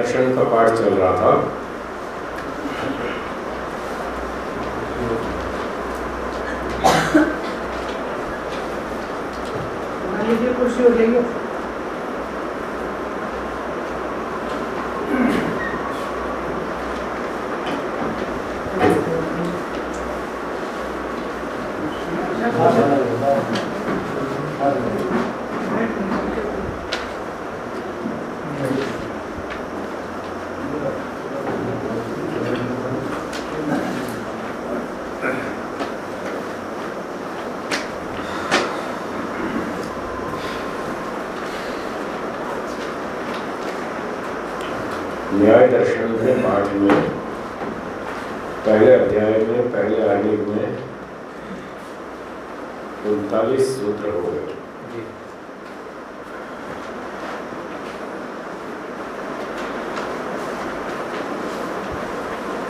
दर्शन का पाठ चल रहा था कुर्सी हो जाएगी न्याय दर्शन के पाठ में पहले अध्याय में पहले आगे में उनतालीस सूत्र हो गए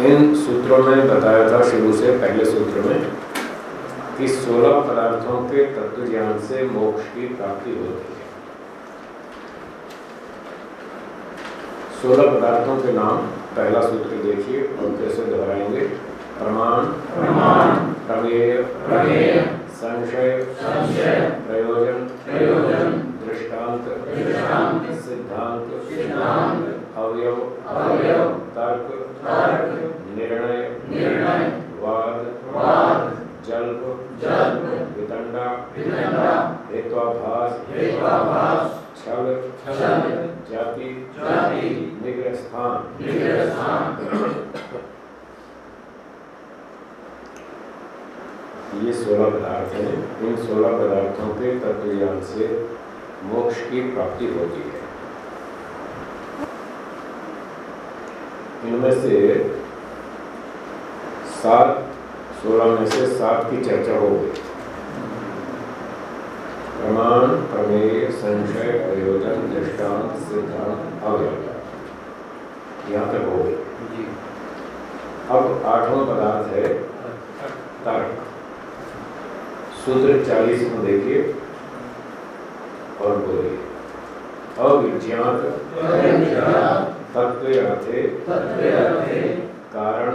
इन सूत्रों में बताया था शुरू से पहले सूत्र में कि सोलह पदार्थों के तत्व ज्ञान से मोक्ष की प्राप्ति होती है। सोलह पदार्थों के नाम पहला सूत्र देखिए और कैसे दोहराएँगे। प्रमाण प्रमाण प्रमेय संशय संशय प्रयोजन प्रयोजन दृष्टांत दृष्टांत सिद्धांत सिद्धांत अवयव तर्क निर्णय। निर्णय। वाद। वाद। जल्प। जल्प। वितंडा वितंडा हेत्वाभास। हेत्वाभास। छल। छल। जाति। जाति। निग्रह स्थान निग्रह स्थान ये सोलह पदार्थ हैं। इन सोलह पदार्थों के तत्व ज्ञान से मोक्ष की प्राप्ति होती है। इनमें से सात सोलह में से सात की चर्चा हो गई। प्रमाण प्रमेय संशय प्रयोजन दृष्टांत सिद्धांत अवयव यहाँ तक हो गई। अब आठवां पदार्थ है तर्क। सूत्र चालीस में देखिए और बोलिए। अविज्ञात तत्व अर्थे कारण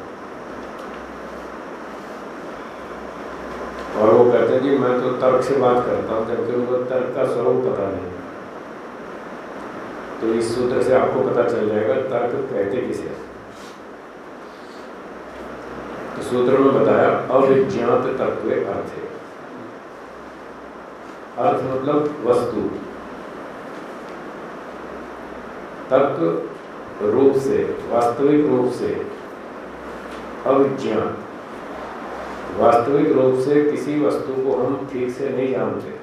और वो कहते हैं, जी, मैं तो तर्क से बात करता हूँ, जबकि उनको तर्क का स्वरूप पता नहीं तो इस सूत्र से आपको पता चल जाएगा, तर्क कहते किसे तो सूत्र में बताया, अविज्ञात तत्व अर्थ है। अर्थ मतलब वस्तु। तत्व रूप से, वास्तविक रूप से अविज्ञान वास्तविक रूप से किसी वस्तु को हम ठीक से नहीं जानते।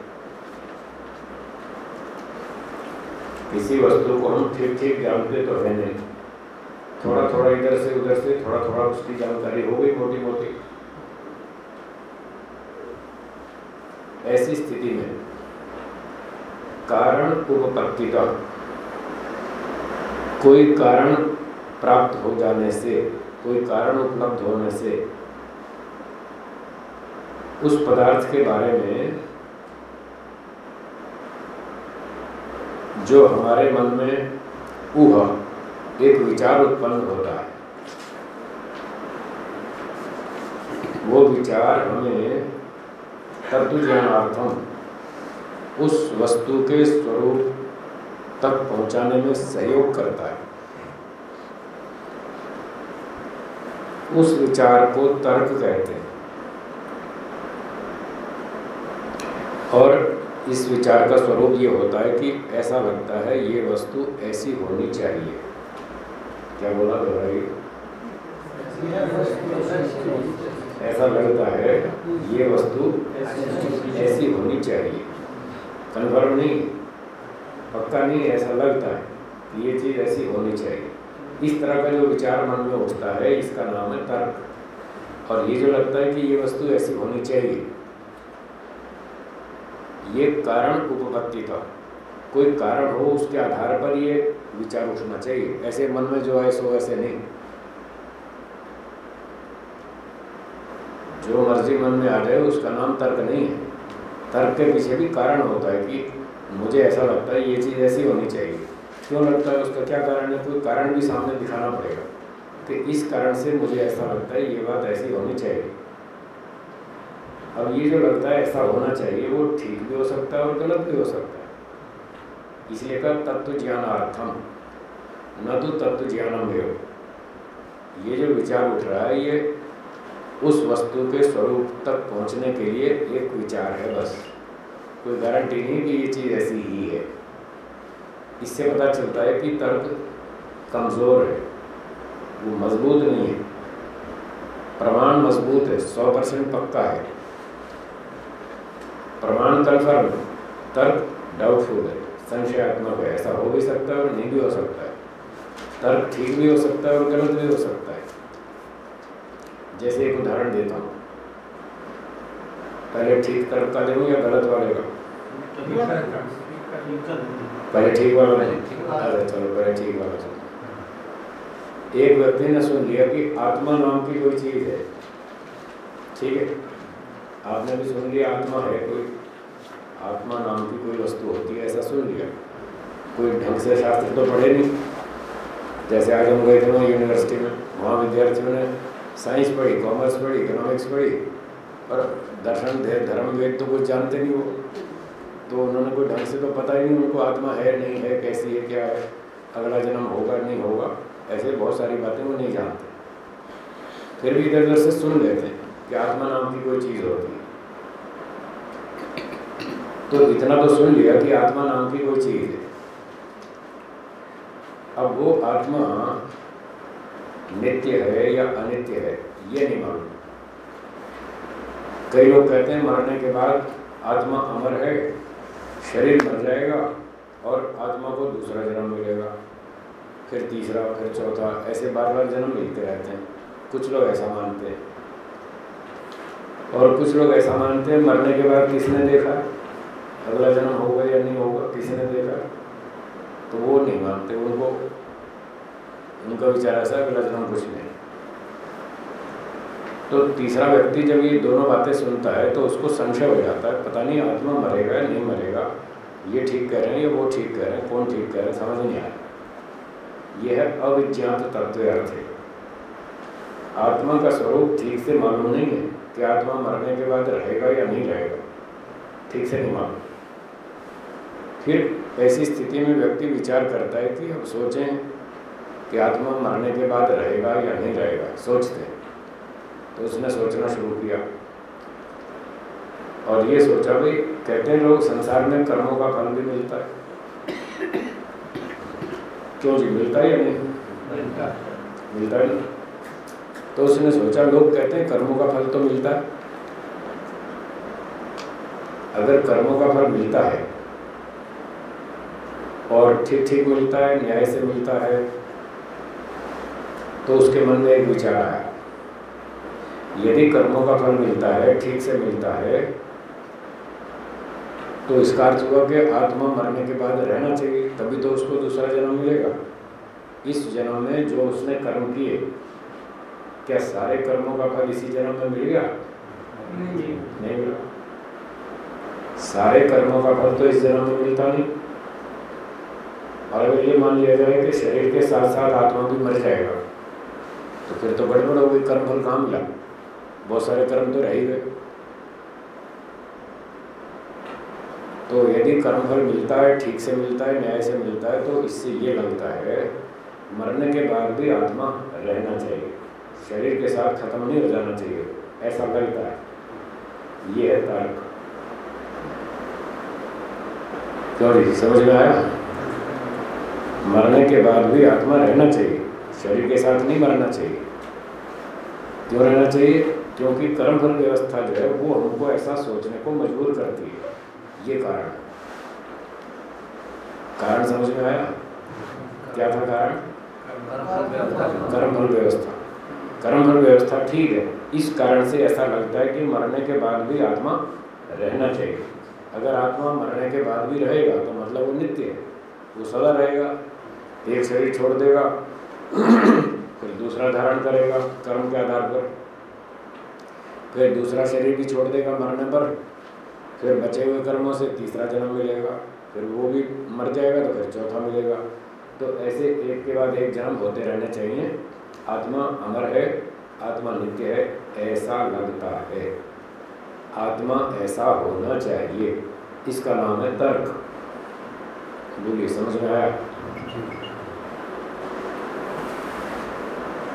किसी वस्तु को हम ठीक ठीक जानते तो है नहीं। थोड़ा थोड़ा इधर से, उधर से थोड़ा थोड़ा उसकी जानकारी हो गई मोटी मोटी ऐसी स्थिति में कारण उपपत्ति का कोई कारण प्राप्त हो जाने से, कोई कारण उपलब्ध होने से उस पदार्थ के बारे में जो हमारे मन में ऊह, एक विचार उत्पन्न होता है। वो विचार हमें तत्व ज्ञानार्थम उस वस्तु के स्वरूप तक पहुँचाने में सहयोग करता है। उस विचार को तर्क कहते हैं और इस विचार का स्वरूप ये होता है कि ऐसा लगता है, ये वस्तु ऐसी होनी चाहिए। क्या बोला दोहराइए ऐसा लगता है, ये वस्तु ऐसी होनी चाहिए। कन्फर्म नहीं? पक्का नहीं? ऐसा लगता है ये चीज़ ऐसी होनी चाहिए। इस तरह का जो विचार मन में उठता है, इसका नाम है तर्क। और ये जो लगता है कि ये वस्तु ऐसी होनी चाहिए ये कारण उपपत्ति था। कोई कारण हो उसके आधार पर ये विचार उठना चाहिए। ऐसे मन में जो है, सो ऐसे नहीं। जो मर्ज़ी मन में आ जाए, उसका नाम तर्क नहीं है। तर्क के पीछे भी कारण होता है कि मुझे ऐसा लगता है, ये चीज़ ऐसी होनी चाहिए। क्यों लगता है, उसका क्या कारण है? कोई कारण भी सामने दिखाना पड़ेगा। कि इस कारण से मुझे ऐसा लगता है, ये बात ऐसी होनी चाहिए। अब ये जो लगता है ऐसा होना चाहिए, वो ठीक भी हो सकता है और गलत भी हो सकता है। इसलिए का तत्व ज्ञानार्थम, न तो तत्व ज्ञानम ये जो विचार उठ रहा है, ये उस वस्तु के स्वरूप तक पहुँचने के लिए एक विचार है बस। कोई गारंटी नहीं कि ये चीज़ ऐसी ही है। इससे पता चलता है कि तर्क कमज़ोर है, वो मज़बूत नहीं है। प्रमाण मज़बूत है, सौ परसेंट पक्का है। प्रमाण कन्फर्म तर्क डाउटफुल है, संशयात्मक है, ऐसा हो भी सकता है और नहीं भी हो सकता है। तर्क ठीक भी हो सकता है और गलत भी हो सकता है। जैसे एक उदाहरण देता हूँ। पहले ठीक तर्क का दूँ या गलत वाले का? पहले ठीक वाला नहीं अरे चलो, पहले ठीक वाला चलो एक व्यक्ति ने सुन लिया कि आत्मा नाम की कोई चीज़ है। ठीक है? आपने भी सुन लिया, आत्मा है कोई। आत्मा नाम की कोई वस्तु होती है, ऐसा सुन लिया। कोई ढंग से शास्त्र तो पढ़े नहीं। जैसे आज हम गए थे वहाँ यूनिवर्सिटी में, वहाँ विद्यार्थियों ने साइंस पढ़ी कॉमर्स पढ़ी इकोनॉमिक्स पढ़ी और दर्शन, दे, धर्म, वेद तो कुछ जानते नहीं वो। तो उन्होंने कोई ढंग से तो पता ही नहीं उनको आत्मा है, नहीं है, कैसी है, क्या है। अगला जन्म होगा, नहीं होगा, ऐसे बहुत सारी बातें वो नहीं जानते। फिर भी इधर उधर से सुन लेते हैं कि आत्मा नाम की कोई चीज़ होती है। तो इतना तो सुन लिया कि आत्मा नाम की कोई चीज़ है। अब वो आत्मा नित्य है या अनित्य है, ये नहीं मालूम। कई लोग कहते हैं, मरने के बाद आत्मा अमर है, शरीर मर जाएगा और आत्मा को दूसरा जन्म मिलेगा, फिर तीसरा, फिर चौथा, ऐसे बार बार जन्म मिलते रहते हैं। कुछ लोग ऐसा मानते हैं। और कुछ लोग ऐसा मानते हैं, मरने के बाद किसने देखा? अगला जन्म होगा या नहीं होगा, किसी ने देखा? तो वो नहीं मानते उनको उनका विचार ऐसा अगला जन्म कुछ नहीं। तो तीसरा व्यक्ति जब ये दोनों बातें सुनता है तो उसको संशय हो जाता है, पता नहीं आत्मा मरेगा नहीं मरेगा, ये ठीक कह रहे हैं या वो ठीक कह रहे हैं, कौन ठीक कह रहे हैं, समझ नहीं आया ये है अविज्ञात तत्व अर्थ है आत्मा का स्वरूप ठीक से मालूम नहीं है कि आत्मा मरने के बाद रहेगा या नहीं रहेगा। ठीक से नहीं मालूम। फिर ऐसी स्थिति में व्यक्ति विचार करता है कि अब सोचें कि आत्मा मरने के बाद रहेगा या नहीं रहेगा। सोचते हैं। तो उसने सोचना शुरू किया। और ये सोचा भाई कहते हैं लोग संसार में कर्मों का फल भी मिलता है। क्यों जी मिलता है या नहीं? मिलता मिलता नहीं। तो उसने सोचा लोग कहते हैं कर्मों का फल तो मिलता है। अगर कर्मों का फल मिलता है और ठीक ठीक मिलता है न्याय से मिलता है तो उसके मन में एक विचार आया। यदि कर्मों का फल मिलता है ठीक से मिलता है तो इसका अर्थ हुआ कि आत्मा मरने के बाद रहना चाहिए तभी तो उसको दूसरा जन्म मिलेगा। इस जन्म में जो उसने कर्म किए क्या सारे कर्मों का फल इसी जन्म में मिल गया? नहीं। मिला। सारे कर्मों का फल तो इस जन्म में मिलता नहीं। और अगर ये मान लिया जाए कि शरीर के साथ साथ आत्मा भी मर जाएगा तो फिर तो गड़बड़ हो गई कर्म फल कहाँ मिला। बहुत सारे कर्म तो रह ही गए। तो यदि कर्म फल मिलता है, ठीक से मिलता है, न्याय से मिलता है तो इससे ये लगता है, मरने के बाद भी आत्मा रहना चाहिए। शरीर के साथ खत्म नहीं हो जाना चाहिए। ऐसा लगता है। ये है तर्क। समझ में आया? मरने के बाद भी आत्मा रहना चाहिए। शरीर के साथ नहीं मरना चाहिए। क्यों रहना चाहिए? क्योंकि कर्म फल व्यवस्था जो है, वो हमको ऐसा सोचने को मजबूर करती है। ये कारण। कारण समझ में आया? क्या था कारण? कर्म फल व्यवस्था। कर्म फल व्यवस्था ठीक है। इस कारण से ऐसा लगता है कि मरने के बाद भी आत्मा रहना चाहिए। अगर आत्मा मरने के बाद भी रहेगा तो मतलब वो नित्य है। वो सदा रहेगा, एक शरीर छोड़ देगा, फिर दूसरा धारण करेगा कर्म के आधार पर, फिर दूसरा शरीर भी छोड़ देगा मरने पर, फिर बचे हुए कर्मों से तीसरा जन्म मिलेगा, फिर वो भी मर जाएगा तो फिर चौथा मिलेगा। तो ऐसे एक के बाद एक जन्म होते रहने चाहिए। आत्मा अमर है, आत्मा नित्य है, ऐसा लगता है। आत्मा ऐसा होना चाहिए। इसका नाम है तर्क। बोलिए समझ में आया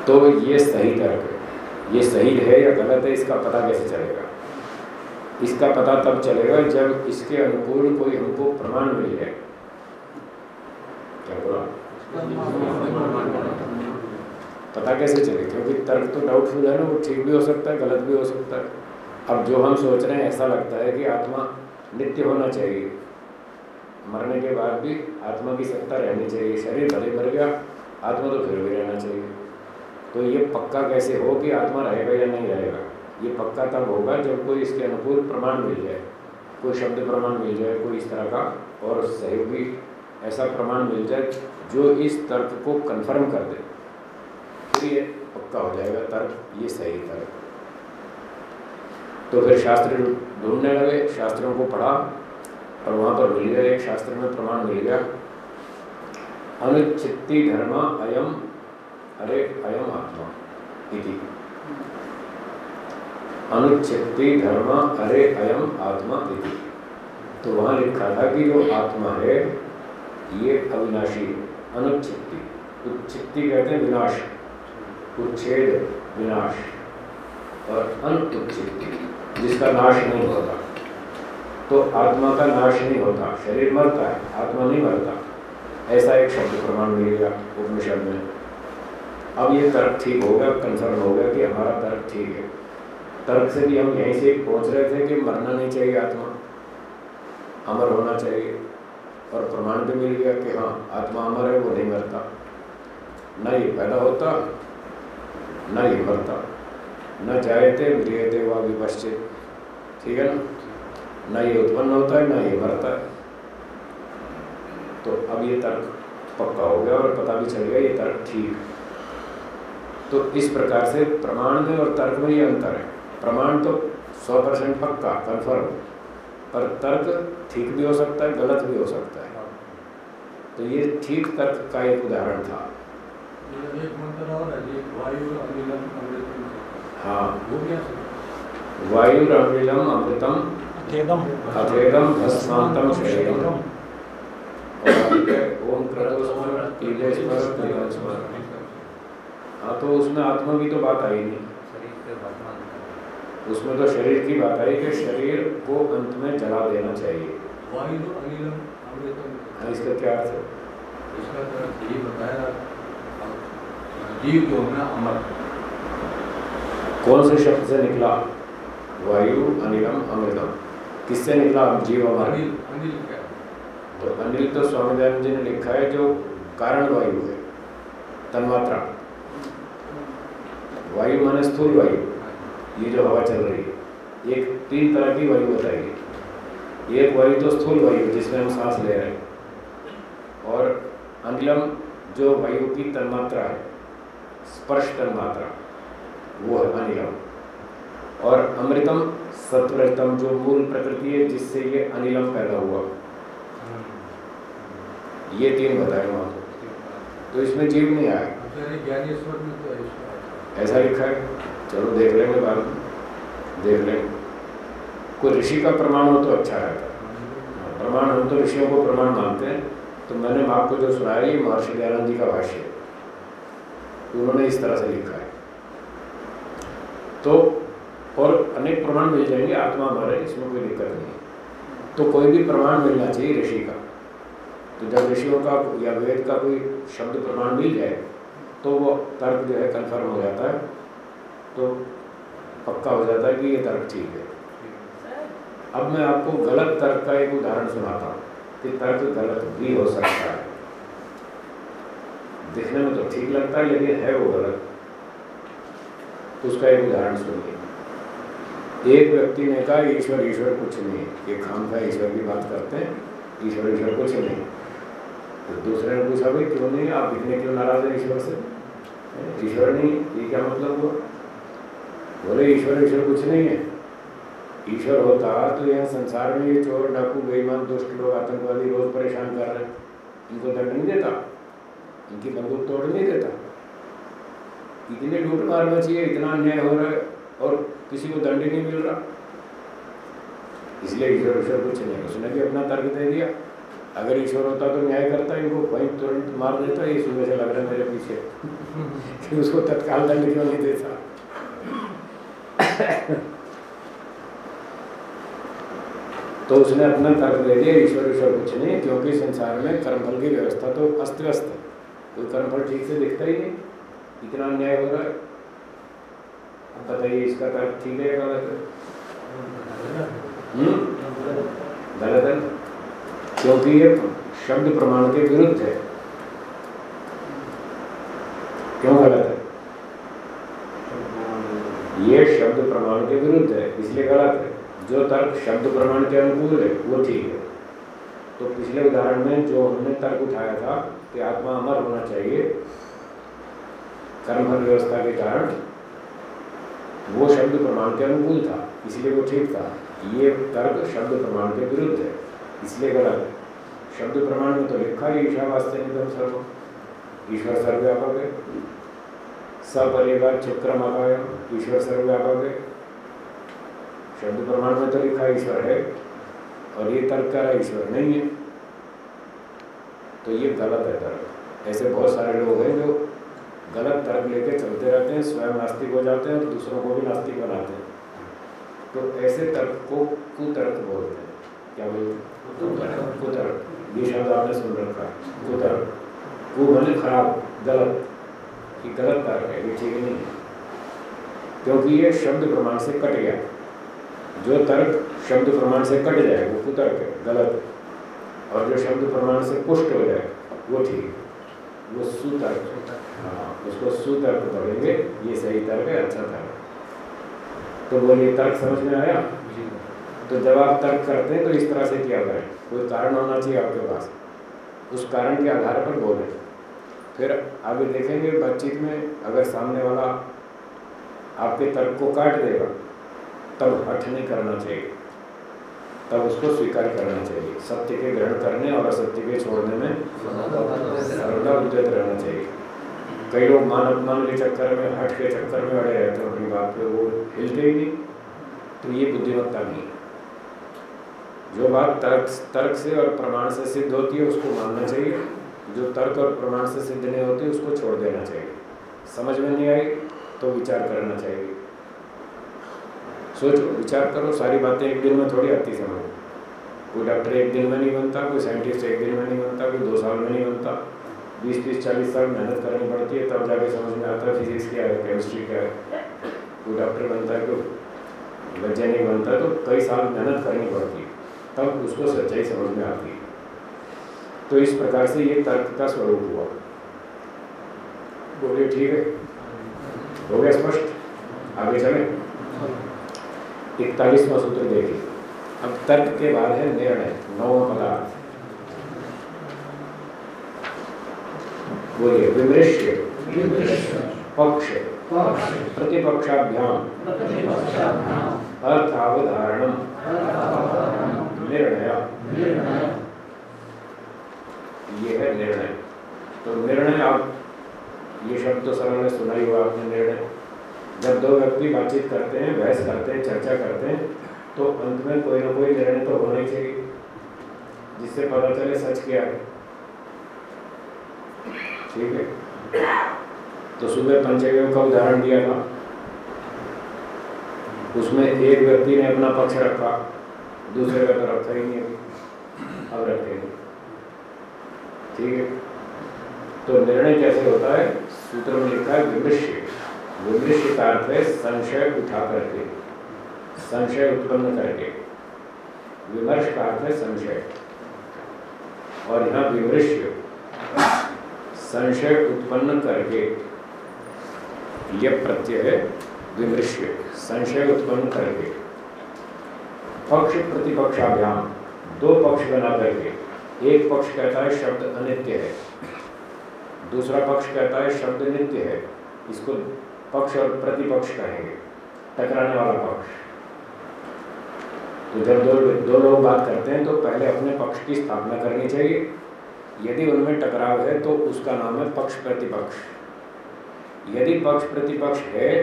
तो ये सही तर्क है ये सही है या गलत है इसका पता कैसे चलेगा इसका पता तब चलेगा जब इसके अनुकूल कोई हमको प्रमाण मिल जाए क्या बोला पता कैसे चले क्योंकि तर्क तो डाउटफुल है ना वो ठीक भी हो सकता है गलत भी हो सकता है अब जो हम सोच रहे हैं ऐसा लगता है कि आत्मा नित्य होना चाहिए मरने के बाद भी आत्मा की सत्ता रहनी चाहिए, शरीर भले मर गया, आत्मा तो फिर भी रहना चाहिए। तो ये पक्का कैसे हो कि आत्मा रहेगा या नहीं रहेगा? ये पक्का तब होगा जब कोई इसके अनुकूल प्रमाण मिल जाए, कोई शब्द प्रमाण मिल जाए, कोई इस तरह का और सहयोगी ऐसा प्रमाण मिल जाए जो इस तर्क को कन्फर्म कर दे। फिर ये पक्का हो जाएगा, तर्क ये सही तर्क। तो फिर शास्त्र ढूँढने लगे, शास्त्रों को पढ़ा और वहाँ पर मिल गया, एक शास्त्र में प्रमाण मिल गया। अनुचित्ति धर्म अयम, अरे अयम आत्मा इति। अनुचित्ति धर्म अरे अयम आत्मा इति। तो वहाँ लिखा था कि जो आत्मा है, ये अविनाशी अनुचित्ति। उच्चित्ति कहते हैं विनाश, उच्छेद, विनाश। और अनुचित्ति, जिसका नाश नहीं होता। तो आत्मा का नाश नहीं होता, शरीर मरता है, आत्मा नहीं मरता। ऐसा एक शब्द प्रमाण मिल गया उपनिषद में। अब ये तर्क ठीक हो गया कंफर्म हो गया कि हमारा तर्क ठीक है। तर्क से भी हम यहीं से पहुँच रहे थे कि मरना नहीं चाहिए आत्मा। अमर होना चाहिए। और प्रमाण भी मिल गया कि हाँ आत्मा अमर है, वो नहीं मरता। न ये पैदा होता, न ये मरता। न जायते म्रियते व विपश्चित। ठीक है ना? न ये उत्पन्न होता है न ये मरता है। तो अब ये तर्क पक्का हो गया और पता भी चल गया ये तर्क ठीक तो इस प्रकार से प्रमाण में और तर्क में ये अंतर है। प्रमाण तो सौ परसेंट पक्का कन्फर्म पर तर्क ठीक भी हो सकता है गलत भी हो सकता है। तो ये ठीक तर्क का एक उदाहरण था। है वायु अमृतम हाँ। वायु अमृतम अथेदम। अभेदम भस्मांतम ओम क्रतुस्मर कीलेश्वर क्रियास्मर हाँ तो उसमें आत्मा की तो बात आई नहीं। उसमें तो शरीर की बात आई कि शरीर को अंत में जला देना चाहिए। वायु अनिलम अमृतम। हाँ इसका क्या अर्थ है? इसका तो यही बताया जीव जो है अमर। कौन से शब्द से निकला? वायु अनिलम अमृतम। किससे निकला जीव अनिल तो अनिल तो स्वामी दयानंद जी ने लिखा है जो कारण वायु है तन्मात्रा। वायु माने स्थूल वायु। ये जो हवा चल रही है एक तीन तरह की वायु बताइए एक वायु तो स्थूल वायु जिसमें हम सांस ले रहे हैं। और अनिलम जो वायु की तन्मात्रा है स्पर्श तन्मात्रा वो है अनिलम। और अमृतम सत्वरतम जो मूल प्रकृति है जिससे ये अनिलम पैदा हुआ। ये तीन बताए वहाँ तो तो इसमें जीव नहीं आया। तो ऐसा ऐसा लिखा है। चलो देख लेंगे बाद में। देख लेंगे कोई ऋषि का प्रमाण हो तो अच्छा रहता है प्रमाण हम तो ऋषियों को प्रमाण मानते हैं। तो मैंने आपको जो सुनाया ये महर्षि दयानंद जी का भाष्य है। उन्होंने इस तरह से लिखा है। तो और अनेक प्रमाण मिल जाएँगे, आत्मा हमारे इसमें कोई दिक्कत नहीं। है तो कोई भी प्रमाण मिलना चाहिए ऋषि का। तो जब ऋषियों का या वेद का कोई शब्द प्रमाण मिल जाए तो वो तर्क जो है कन्फर्म हो जाता है। तो पक्का हो जाता है कि ये तर्क ठीक है। अब मैं आपको गलत तर्क का एक उदाहरण सुनाता हूँ कि तर्क गलत भी हो सकता है। दिखने में तो ठीक लगता है, लेकिन है वो गलत। उसका एक उदाहरण सुनिए। एक व्यक्ति ने कहा, ईश्वर ईश्वर कुछ नहीं ये खाम का ईश्वर की बात करते हैं, ईश्वर ईश्वर कुछ नहीं तो दूसरे ने पूछा, भाई, क्यों नहीं? आप इतने क्यों नाराज़ हैं ईश्वर से? ईश्वर नहीं, ये क्या मतलब हुआ? बोले, ईश्वर ईश्वर कुछ नहीं है। ईश्वर होता तो यहाँ संसार में ये चोर, डाकू, बेईमान, दुष्ट लोग, आतंकवादी रोज परेशान कर रहे हैं। इनको दंड नहीं देता। इनकी बंदूक तोड़ नहीं देता। इतने लूट मार मची है, इतना अन्याय हो रहा है। और किसी को दंड नहीं मिल रहा। इसलिए ईश्वर ईश्वर कुछ नहीं उसने भी अपना तर्क दे दिया। अगर ईश्वर होता तो न्याय करता इनको, वहीं तुरंत मार देता। ये सुबह से लग रहा है मेरे पीछे। कि उसको तत्काल दंड क्यों नहीं देता? तो उसने अपना तर्क दे दिया, ईश्वर ईश्वर कुछ नहीं, क्योंकि संसार में कर्मफल की व्यवस्था तो अस्त व्यस्त है। कोई कर्मफल ठीक से दिखता ही नहीं। इतना अन्याय हो रहा है। बताइए इसका तर्क ठीक है गलत है। हम्म? गलत है। क्योंकि ये शब्द प्रमाण के विरुद्ध है। क्यों गलत है? ये शब्द प्रमाण के विरुद्ध है, इसलिए गलत है। जो तर्क शब्द प्रमाण के अनुकूल है, वो ठीक है। तो पिछले उदाहरण में जो हमने तर्क उठाया था कि आत्मा अमर होना चाहिए कर्मफल व्यवस्था के कारण वो शब्द प्रमाण के अनुकूल था, इसलिए वो ठीक था। ये तर्क शब्द प्रमाण के विरुद्ध है। इसलिए गलत। है शब्द प्रमाण में तो लिखा ही, ईशा वास्ते निगम सर्व। ईश्वर सर्वव्यापक है। सपरिवार चक्रम ईश्वर सर्वव्यापक है। शब्द प्रमाण में तो लिखा ईश्वर है। और ये तर्क कर ईश्वर नहीं है। तो ये गलत है तर्क। ऐसे बहुत सारे लोग हैं जो गलत तर्क लेके चलते रहते हैं, स्वयं नास्तिक हो जाते हैं और दूसरों को भी नास्तिक बनाते हैं। तो ऐसे तर्क को कुतर्क बोलते हैं। क्या बोलते हैं? कुतर्क। ये शब्द आपने सुन रखा है। कुतर्क। वो बने खराब, गलत। कि गलत तर्क है, ये ठीक नहीं है। क्योंकि ये शब्द प्रमाण से कट गया। जो तर्क शब्द प्रमाण से कट जाए, वो कुतर्क है, गलत और जो शब्द प्रमाण से पुष्ट हो जाए, वो ठीक है। वो सुतर्क हाँ। उसको सुतर्क पढ़ेंगे ये सही तर्क है अच्छा तर्क तो बोलिए तर्क समझ में आया तो जब आप तर्क करते हैं तो इस तरह से क्या करें कोई कारण होना चाहिए आपके पास उस कारण के आधार पर बोलें फिर आगे देखेंगे बातचीत में अगर सामने वाला आपके तर्क को काट देगा तब हठ नहीं करना चाहिए तब उसको स्वीकार करना चाहिए सत्य के ग्रहण करने और असत्य के छोड़ने में सर्वदा उद्यत रहना चाहिए कई लोग मान अपमान के चक्कर में, हट के चक्कर में अड़े रहते हैं अपनी बात पे वो हिलते ही नहीं। तो ये बुद्धिमत्ता नहीं जो बात तर्क तर्क से और प्रमाण से सिद्ध होती है, उसको मानना चाहिए। जो तर्क और प्रमाण से सिद्ध नहीं होती, उसको छोड़ देना चाहिए। समझ में नहीं आई तो विचार करना चाहिए। सोचो, विचार करो, सारी बातें एक दिन में थोड़ी आती समझ। कोई डॉक्टर एक दिन में नहीं बनता, कोई साइंटिस्ट एक दिन में नहीं बनता, कोई दो साल में नहीं बनता। बीस तीस चालीस साल मेहनत करनी पड़ती है, तब जाके समझ में आता है फिजिक्स क्या है केमिस्ट्री क्या है। कोई डॉक्टर बनता है कोई वैज्ञानिक बनता है तो कई साल मेहनत करनी पड़ती है, तब उसको सच्चाई समझ में आती है। तो इस प्रकार से ये तर्क का स्वरूप हुआ। बोलिए, ठीक है? हो गया स्पष्ट? आगे चले। इकतालीसवा सूत्र देखिए। अब तर्क के बाद है निर्णय नौ पदार्थ। बोलिए विमृश्य पक्ष प्रतिपक्षाभ्याम अर्थावधारणम निर्णय। ये है निर्णय। तो निर्णय आप ये शब्द तो सरल ने सुना ही हुआ आपने निर्णय। जब दो व्यक्ति बातचीत करते हैं बहस करते हैं चर्चा करते हैं तो अंत में कोई ना कोई निर्णय तो होना ही चाहिए जिससे पता चले सच क्या है। ठीक है। तो सुबह पंचगव्य का उदाहरण दिया था? उसमें एक व्यक्ति ने अपना पक्ष रखा, दूसरे का तो रखा ही नहीं अभी। अब रखेंगे ठीक है। तो निर्णय कैसे होता है? सूत्र में लिखा है विमृश्य। विमृश्य का अर्थ है संशय उठा करके। संशय उत्पन्न करके। विमर्श का अर्थ है संशय। और यहाँ विमृश्य। संशय उत्पन्न करके। यह प्रत्यय विमृश्य संशय उत्पन्न करके। पक्ष प्रतिपक्षाभ्याम, दो पक्ष बना करके। एक पक्ष कहता है शब्द अनित्य है। दूसरा पक्ष कहता है शब्द नित्य है। इसको पक्ष और प्रतिपक्ष कहेंगे। टकराने वाला पक्ष। तो जब दो दो लोग बात करते हैं तो पहले अपने पक्ष की स्थापना करनी चाहिए। यदि उनमें टकराव है तो उसका नाम है पक्ष प्रतिपक्ष। यदि पक्ष प्रतिपक्ष है,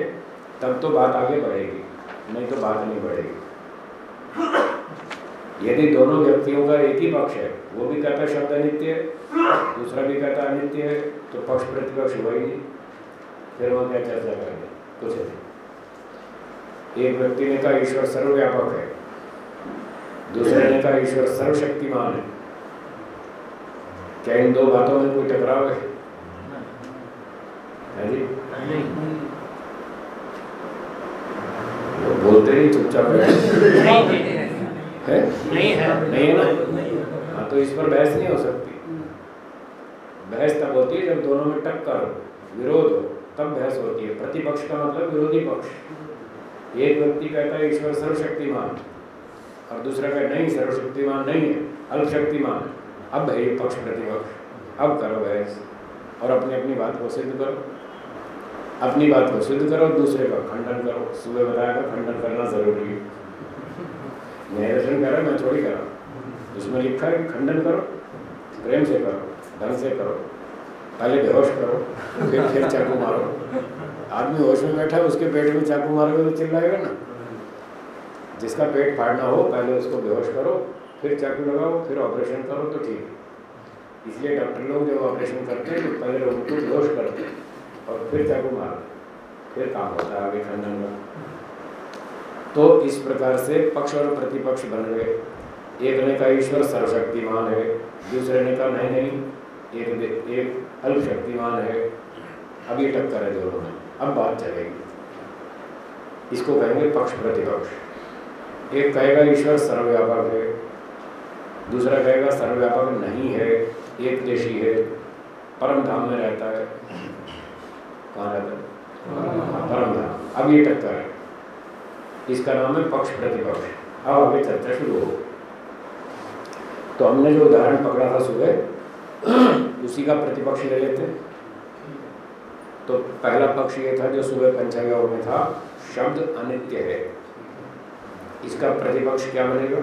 तब तो बात आगे बढ़ेगी, नहीं तो बात नहीं बढ़ेगी। यदि दोनों व्यक्तियों का एक ही पक्ष है, वो भी कहता है शब्द अनित्य है दूसरा भी कहता है अनित्य है तो पक्ष प्रतिपक्ष हुआ ही नहीं फिर वो क्या चर्चा करेंगे? कुछ नहीं। एक व्यक्ति ने कहा, ईश्वर सर्वव्यापक है। दूसरे ने कहा, ईश्वर सर्वशक्तिमान है। क्या इन दो बातों में कोई टकराव है? है जी? वो बोलते ही चुपचाप है। नहीं है? नहीं है। ना? हाँ तो इस पर बहस नहीं हो सकती। बहस तब होती है जब दोनों में टक्कर हो विरोध हो तब बहस होती है। प्रतिपक्ष का मतलब विरोधी पक्ष। एक व्यक्ति कहता है ईश्वर सर्वशक्तिमान और दूसरा कहता नहीं सर्वशक्तिमान नहीं है अल्पशक्तिमान है। अब है ये पक्ष प्रतिपक्ष, अब करो बहस और अपनी अपनी बात को सिद्ध करो। अपनी बात को सिद्ध करो, दूसरे का खंडन करो। सुबह बताया था, खंडन करना ज़रूरी है। न्याय दर्शन कर, मैं थोड़ी कर। उसमें लिखा है, खंडन करो, प्रेम से करो ढंग से करो। पहले बेहोश करो, फिर फिर चाकू मारो। आदमी होश में बैठा है, उसके पेट में चाकू मारोगे तो चिल्लाएगा ना। जिसका पेट फाड़ना हो, पहले उसको बेहोश करो फिर चाकू लगाओ, फिर ऑपरेशन करो तो ठीक। इसलिए डॉक्टर लोग जब ऑपरेशन करते हैं तो पहले लोगों को बेहोश करते और फिर चाकू मारते फिर काम होता है आगे खंडन का। तो इस प्रकार से पक्ष और प्रतिपक्ष बन गए। एक ने कहा ईश्वर सर्वशक्तिमान है, दूसरे ने कहा नहीं नहीं, एक एक अल्प शक्तिमान है ये टक्कर है दोनों में। अब बात चलेगी। इसको कहेंगे पक्ष प्रतिपक्ष। एक कहेगा ईश्वर सर्वव्यापक है दूसरा कहेगा, सर्वव्यापक नहीं है, एक देशी है, परम धाम में रहता है। कहाँ रहता है परम? धाम। अब ये टक्कर है। इसका नाम है पक्ष प्रतिपक्ष। अब आगे चर्चा शुरू हो। तो हमने जो उदाहरण पकड़ा था सुबह, उसी का प्रतिपक्ष ले लेते तो पहला पक्ष ये था जो सुबह पंचांग में था, शब्द अनित्य है। इसका प्रतिपक्ष क्या बनेगा?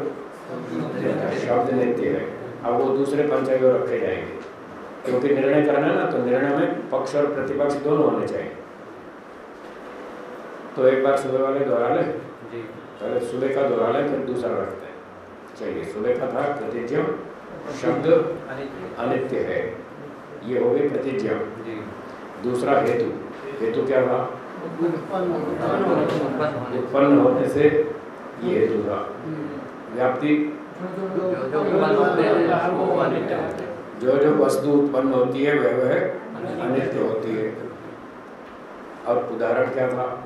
शब्द नित्य है। अब वो दूसरे पंचांग रखे जाएँगे। क्योंकि निर्णय करना है ना तो निर्णय में पक्ष और प्रतिपक्ष दोनों होने चाहिए। तो एक बार सुबह वाले दोहरा लें। पहले सुबह का दोहरा लें फिर दूसरा रखते हैं। चलिए सुबह का था प्रतिज्ञम शब्द अनित्य। है। ये हो गई प्रतिज्ञम दूसरा हेतु। हेतु क्या था उत्पन्न होने से ये हेतु था। व्याप्ति। जो जो वस्तु उत्पन्न होती है वह वह अनित्य होती है। और उदाहरण क्या था?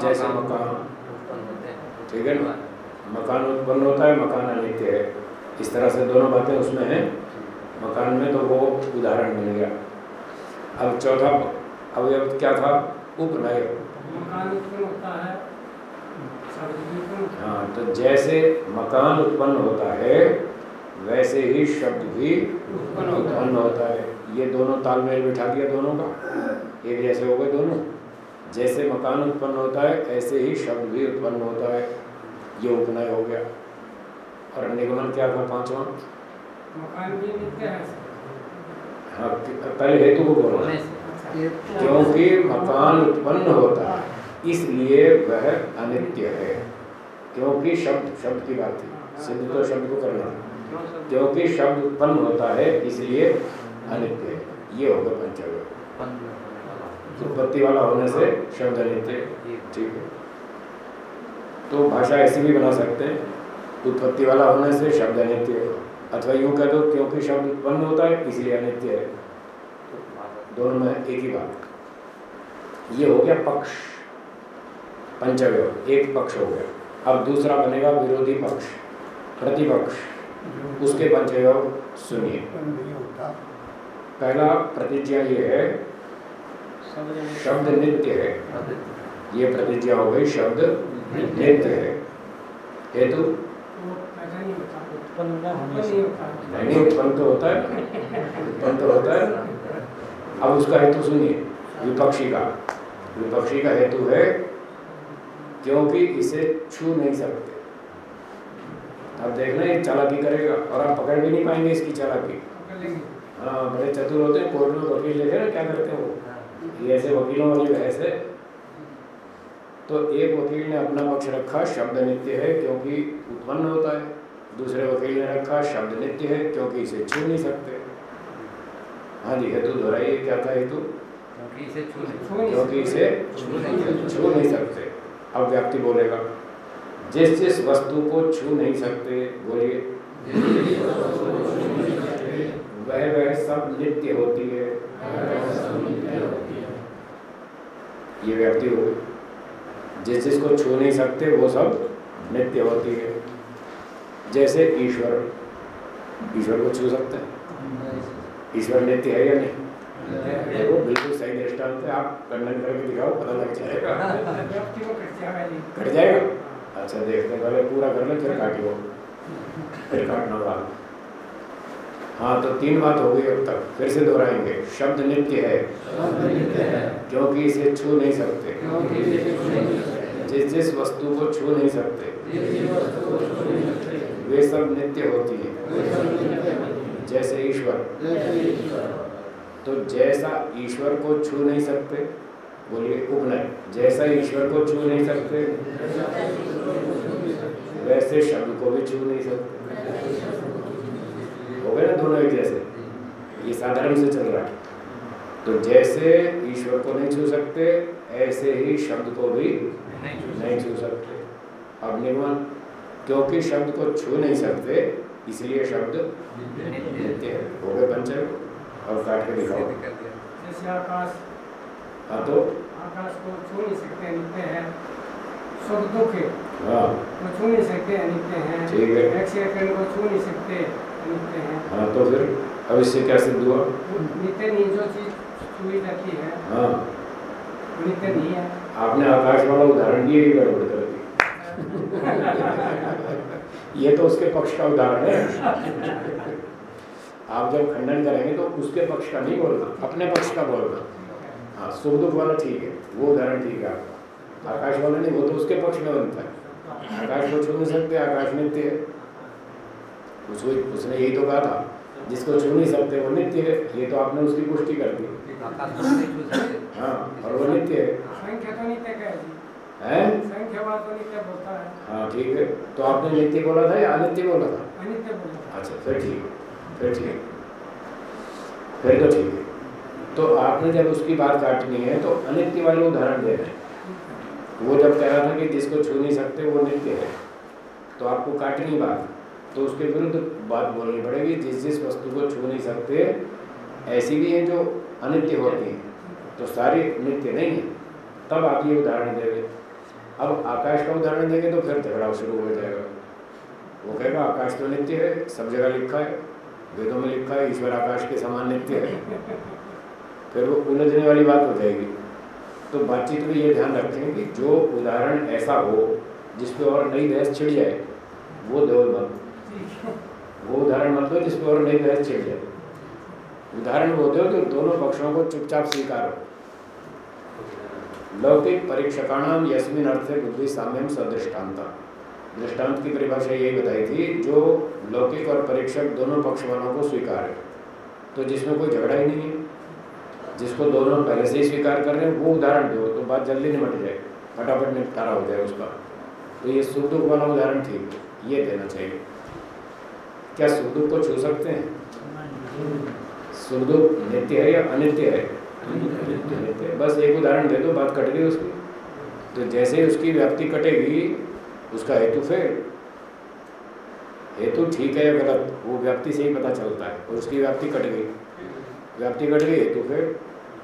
जैसे मकान। ठीक है ना? मकान उत्पन्न होता है, मकान अनित्य है। इस तरह से दोनों बातें उसमें हैं। मकान में तो वो उदाहरण मिल गया। अब चौथा अवयव क्या था? उपनय मकान उत्पन्न होता है हाँ तो जैसे मकान उत्पन्न होता है वैसे ही शब्द भी उत्पन्न होता है। उत्पन्न होता है। ये दोनों तालमेल बिठा दिया दोनों का? एक जैसे हो गए दोनों? जैसे मकान उत्पन्न होता है ऐसे ही शब्द भी उत्पन्न होता है। ये उपनय हो गया। और निगमन क्या था पांचवा? है? हाँ पहले हेतु को बोलना। क्योंकि मकान उत्पन्न होता है। इसलिए वह अनित्य है। क्योंकि शब्द शब्द की बात थी। सिद्ध तो शब्द को करना है। क्योंकि शब्द उत्पन्न होता है, इसलिए अनित्य है। ये होगा पंचव्य उत्पत्ति वाला होने से शब्द अनित्य ठीक है। तो भाषा ऐसी भी बना सकते हैं। उत्पत्ति वाला होने से शब्द अनित्य है। अथवा यूँ कह दो, क्योंकि शब्द उत्पन्न होता है, इसलिए अनित्य है। दोनों में एक ही बात। ये हो गया पक्ष। पंचव्य एक पक्ष हो गया। अब दूसरा बनेगा विरोधी पक्ष, प्रतिपक्ष। उसके पंचव्य सुनिए। पहला प्रतिज्ञा ये है, शब्द नित्य है। ये प्रतिज्ञा हो गई शब्द नित्य है। हेतु? नहीं, उत्पन्न तो होता है। उत्पन्न तो होता है। अब उसका हेतु सुनिए। विपक्षी का। विपक्षी का हेतु है क्योंकि इसे छू नहीं सकते। अब देखना ये चालाकी करेगा और आप पकड़ भी नहीं पाएँगे इसकी चालाकी। हाँ बड़े चतुर होते हैं कोर्ट में वकील देखे ना क्या करते हैं वो? ये ऐसे वकीलों वाली बहस है। तो एक वकील ने अपना पक्ष रखा शब्द नित्य है क्योंकि उत्पन्न होता है। दूसरे वकील ने रखा शब्द नित्य है क्योंकि इसे छू नहीं सकते। हाँ जी हेतु दोहराइए क्या था हेतु? क्योंकि इसे छू नहीं सकते। अब व्याप्ति बोलेगा। जिस जिस वस्तु को छू नहीं सकते, बोलिए। वह वह सब नित्य होती है। ये व्यक्ति हो। जिस जिसको छू नहीं सकते, वो सब नित्य होती है। जैसे ईश्वर ईश्वर को छू सकते हैं। ईश्वर नित्य है या नहीं? देखो बिल्कुल सही दृष्टांत है आप खंडन करके दिखाओ पता लग जाएगा। कट जाएगा अच्छा देखते पहले पूरा कर ले फिर काटियो फिर काटना वाला हाँ तो तीन बात हो गई अब तक फिर से दोहराएँगे। शब्द नित्य है। क्योंकि इसे छू नहीं सकते। जिस जिस वस्तु को छू नहीं सकते वे सब नित्य होती है। जैसे ईश्वर। तो जैसा ईश्वर को छू नहीं सकते, बोलिए उपनय जैसा ईश्वर को छू नहीं सकते, वैसे शब्द को भी छू नहीं सकते। हो गए ना दोनों एक जैसे? ये साधारण से चल रहा है। तो जैसे ईश्वर को नहीं छू सकते, ऐसे ही शब्द को भी नहीं छू सकते। अब निर्माण क्योंकि शब्द को छू नहीं सकते, इसलिए शब्द नित्य है। हो गए पंचम और काट के दिखाओ जैसे आकाश। हाँ तो? आकाश को छू नहीं सकते नित्य है। सुख दुख है। हाँ। वो छू नहीं सकते नित्य हैं। ठीक है। एक सेकंड को छू नहीं सकते नित्य हैं। हाँ तो फिर अब इससे क्या सिद्ध हुआ? नित्य नहीं जो चीज़ छुई जाती है। हाँ। नित्य नहीं है। आपने आकाश वाला उदाहरण दिए ही गड़बड़ कर दी ये तो उसके पक्ष का उदाहरण है। आप जब खंडन करेंगे तो उसके पक्ष का नहीं बोलना अपने पक्ष का बोलना। हाँ सुख दुख वाला ठीक है वो उदाहरण ठीक है आपका। आकाश वाला नहीं वो तो उसके पक्ष में बनता है। आकाश को छू नहीं सकते आकाश नित्य है। उसको उसने यही तो कहा था जिसको छू नहीं सकते वो नित्य है। ये तो आपने उसकी पुष्टि कर दी। हाँ और वो नित्य है। तो है? हैं तो है। हाँ ठीक है। तो आपने नित्य बोला था या अनित्य बोला था। अच्छा फिर ठीक है। फिर ठीक। फिर तो ठीक। है तो आपने जब उसकी बात काटनी है तो अनित्य वाले उदाहरण दे रहे हैं। वो जब कह रहा था कि जिसको छू नहीं सकते, वो नित्य है। तो आपको काटनी बात। तो उसके विरुद्ध बात बोलनी पड़ेगी, जिस जिस वस्तु को छू नहीं सकते, ऐसी भी हैं जो अनित्य होती हैं। तो सारी नित्य नहीं है। तब आप ये उदाहरण देंगे। अब आकाश का उदाहरण देंगे तो फिर झगड़ा शुरू हो जाएगा। वो कहेगा, आकाश तो नित्य है, सब जगह लिखा है। वेदों में लिखा है, ईश्वर आकाश के समान नित्य है। फिर वो उलझने वाली बात हो जाएगी। तो बातचीत में ये ध्यान रखें कि जो उदाहरण ऐसा हो जिस पे और नई बहस छिड़ जाए, वो दो मत। वो उदाहरण मत दो जिस पे और नई बहस छिड़ जाए। उदाहरण वो दो तो दोनों पक्षों को चुपचाप स्वीकार। हो लौकिक परीक्षकाणाम यस्मिन अर्थे बुद्धि साम्यम सदृष्टान्ता। दृष्टांत की परिभाषा यही बताई थी, जो लौकिक और परीक्षक दोनों पक्ष वालों को स्वीकार है। तो जिसमें कोई झगड़ा ही नहीं है, जिसको दोनों पहले से ही स्वीकार कर रहे हैं, वो उदाहरण दो तो बात जल्दी निमट जाए, फटाफट निपटारा हो जाए उसका। तो ये सुख दुख वाला उदाहरण है ये देना चाहिए। क्या सुख दुख को छू सकते हैं? सुख दुख नित्य है या अनित्य है? नित्य बस एक उदाहरण दे दो, बात कट गई उसकी। तो जैसे ही उसकी व्याप्ति कटेगी उसका हेतु फेल हेतु ठीक है या गलत। वो व्याप्ति से ही पता चलता है, और उसकी व्याप्ति कट गई। व्याप्ति कट गई, हेतु फेल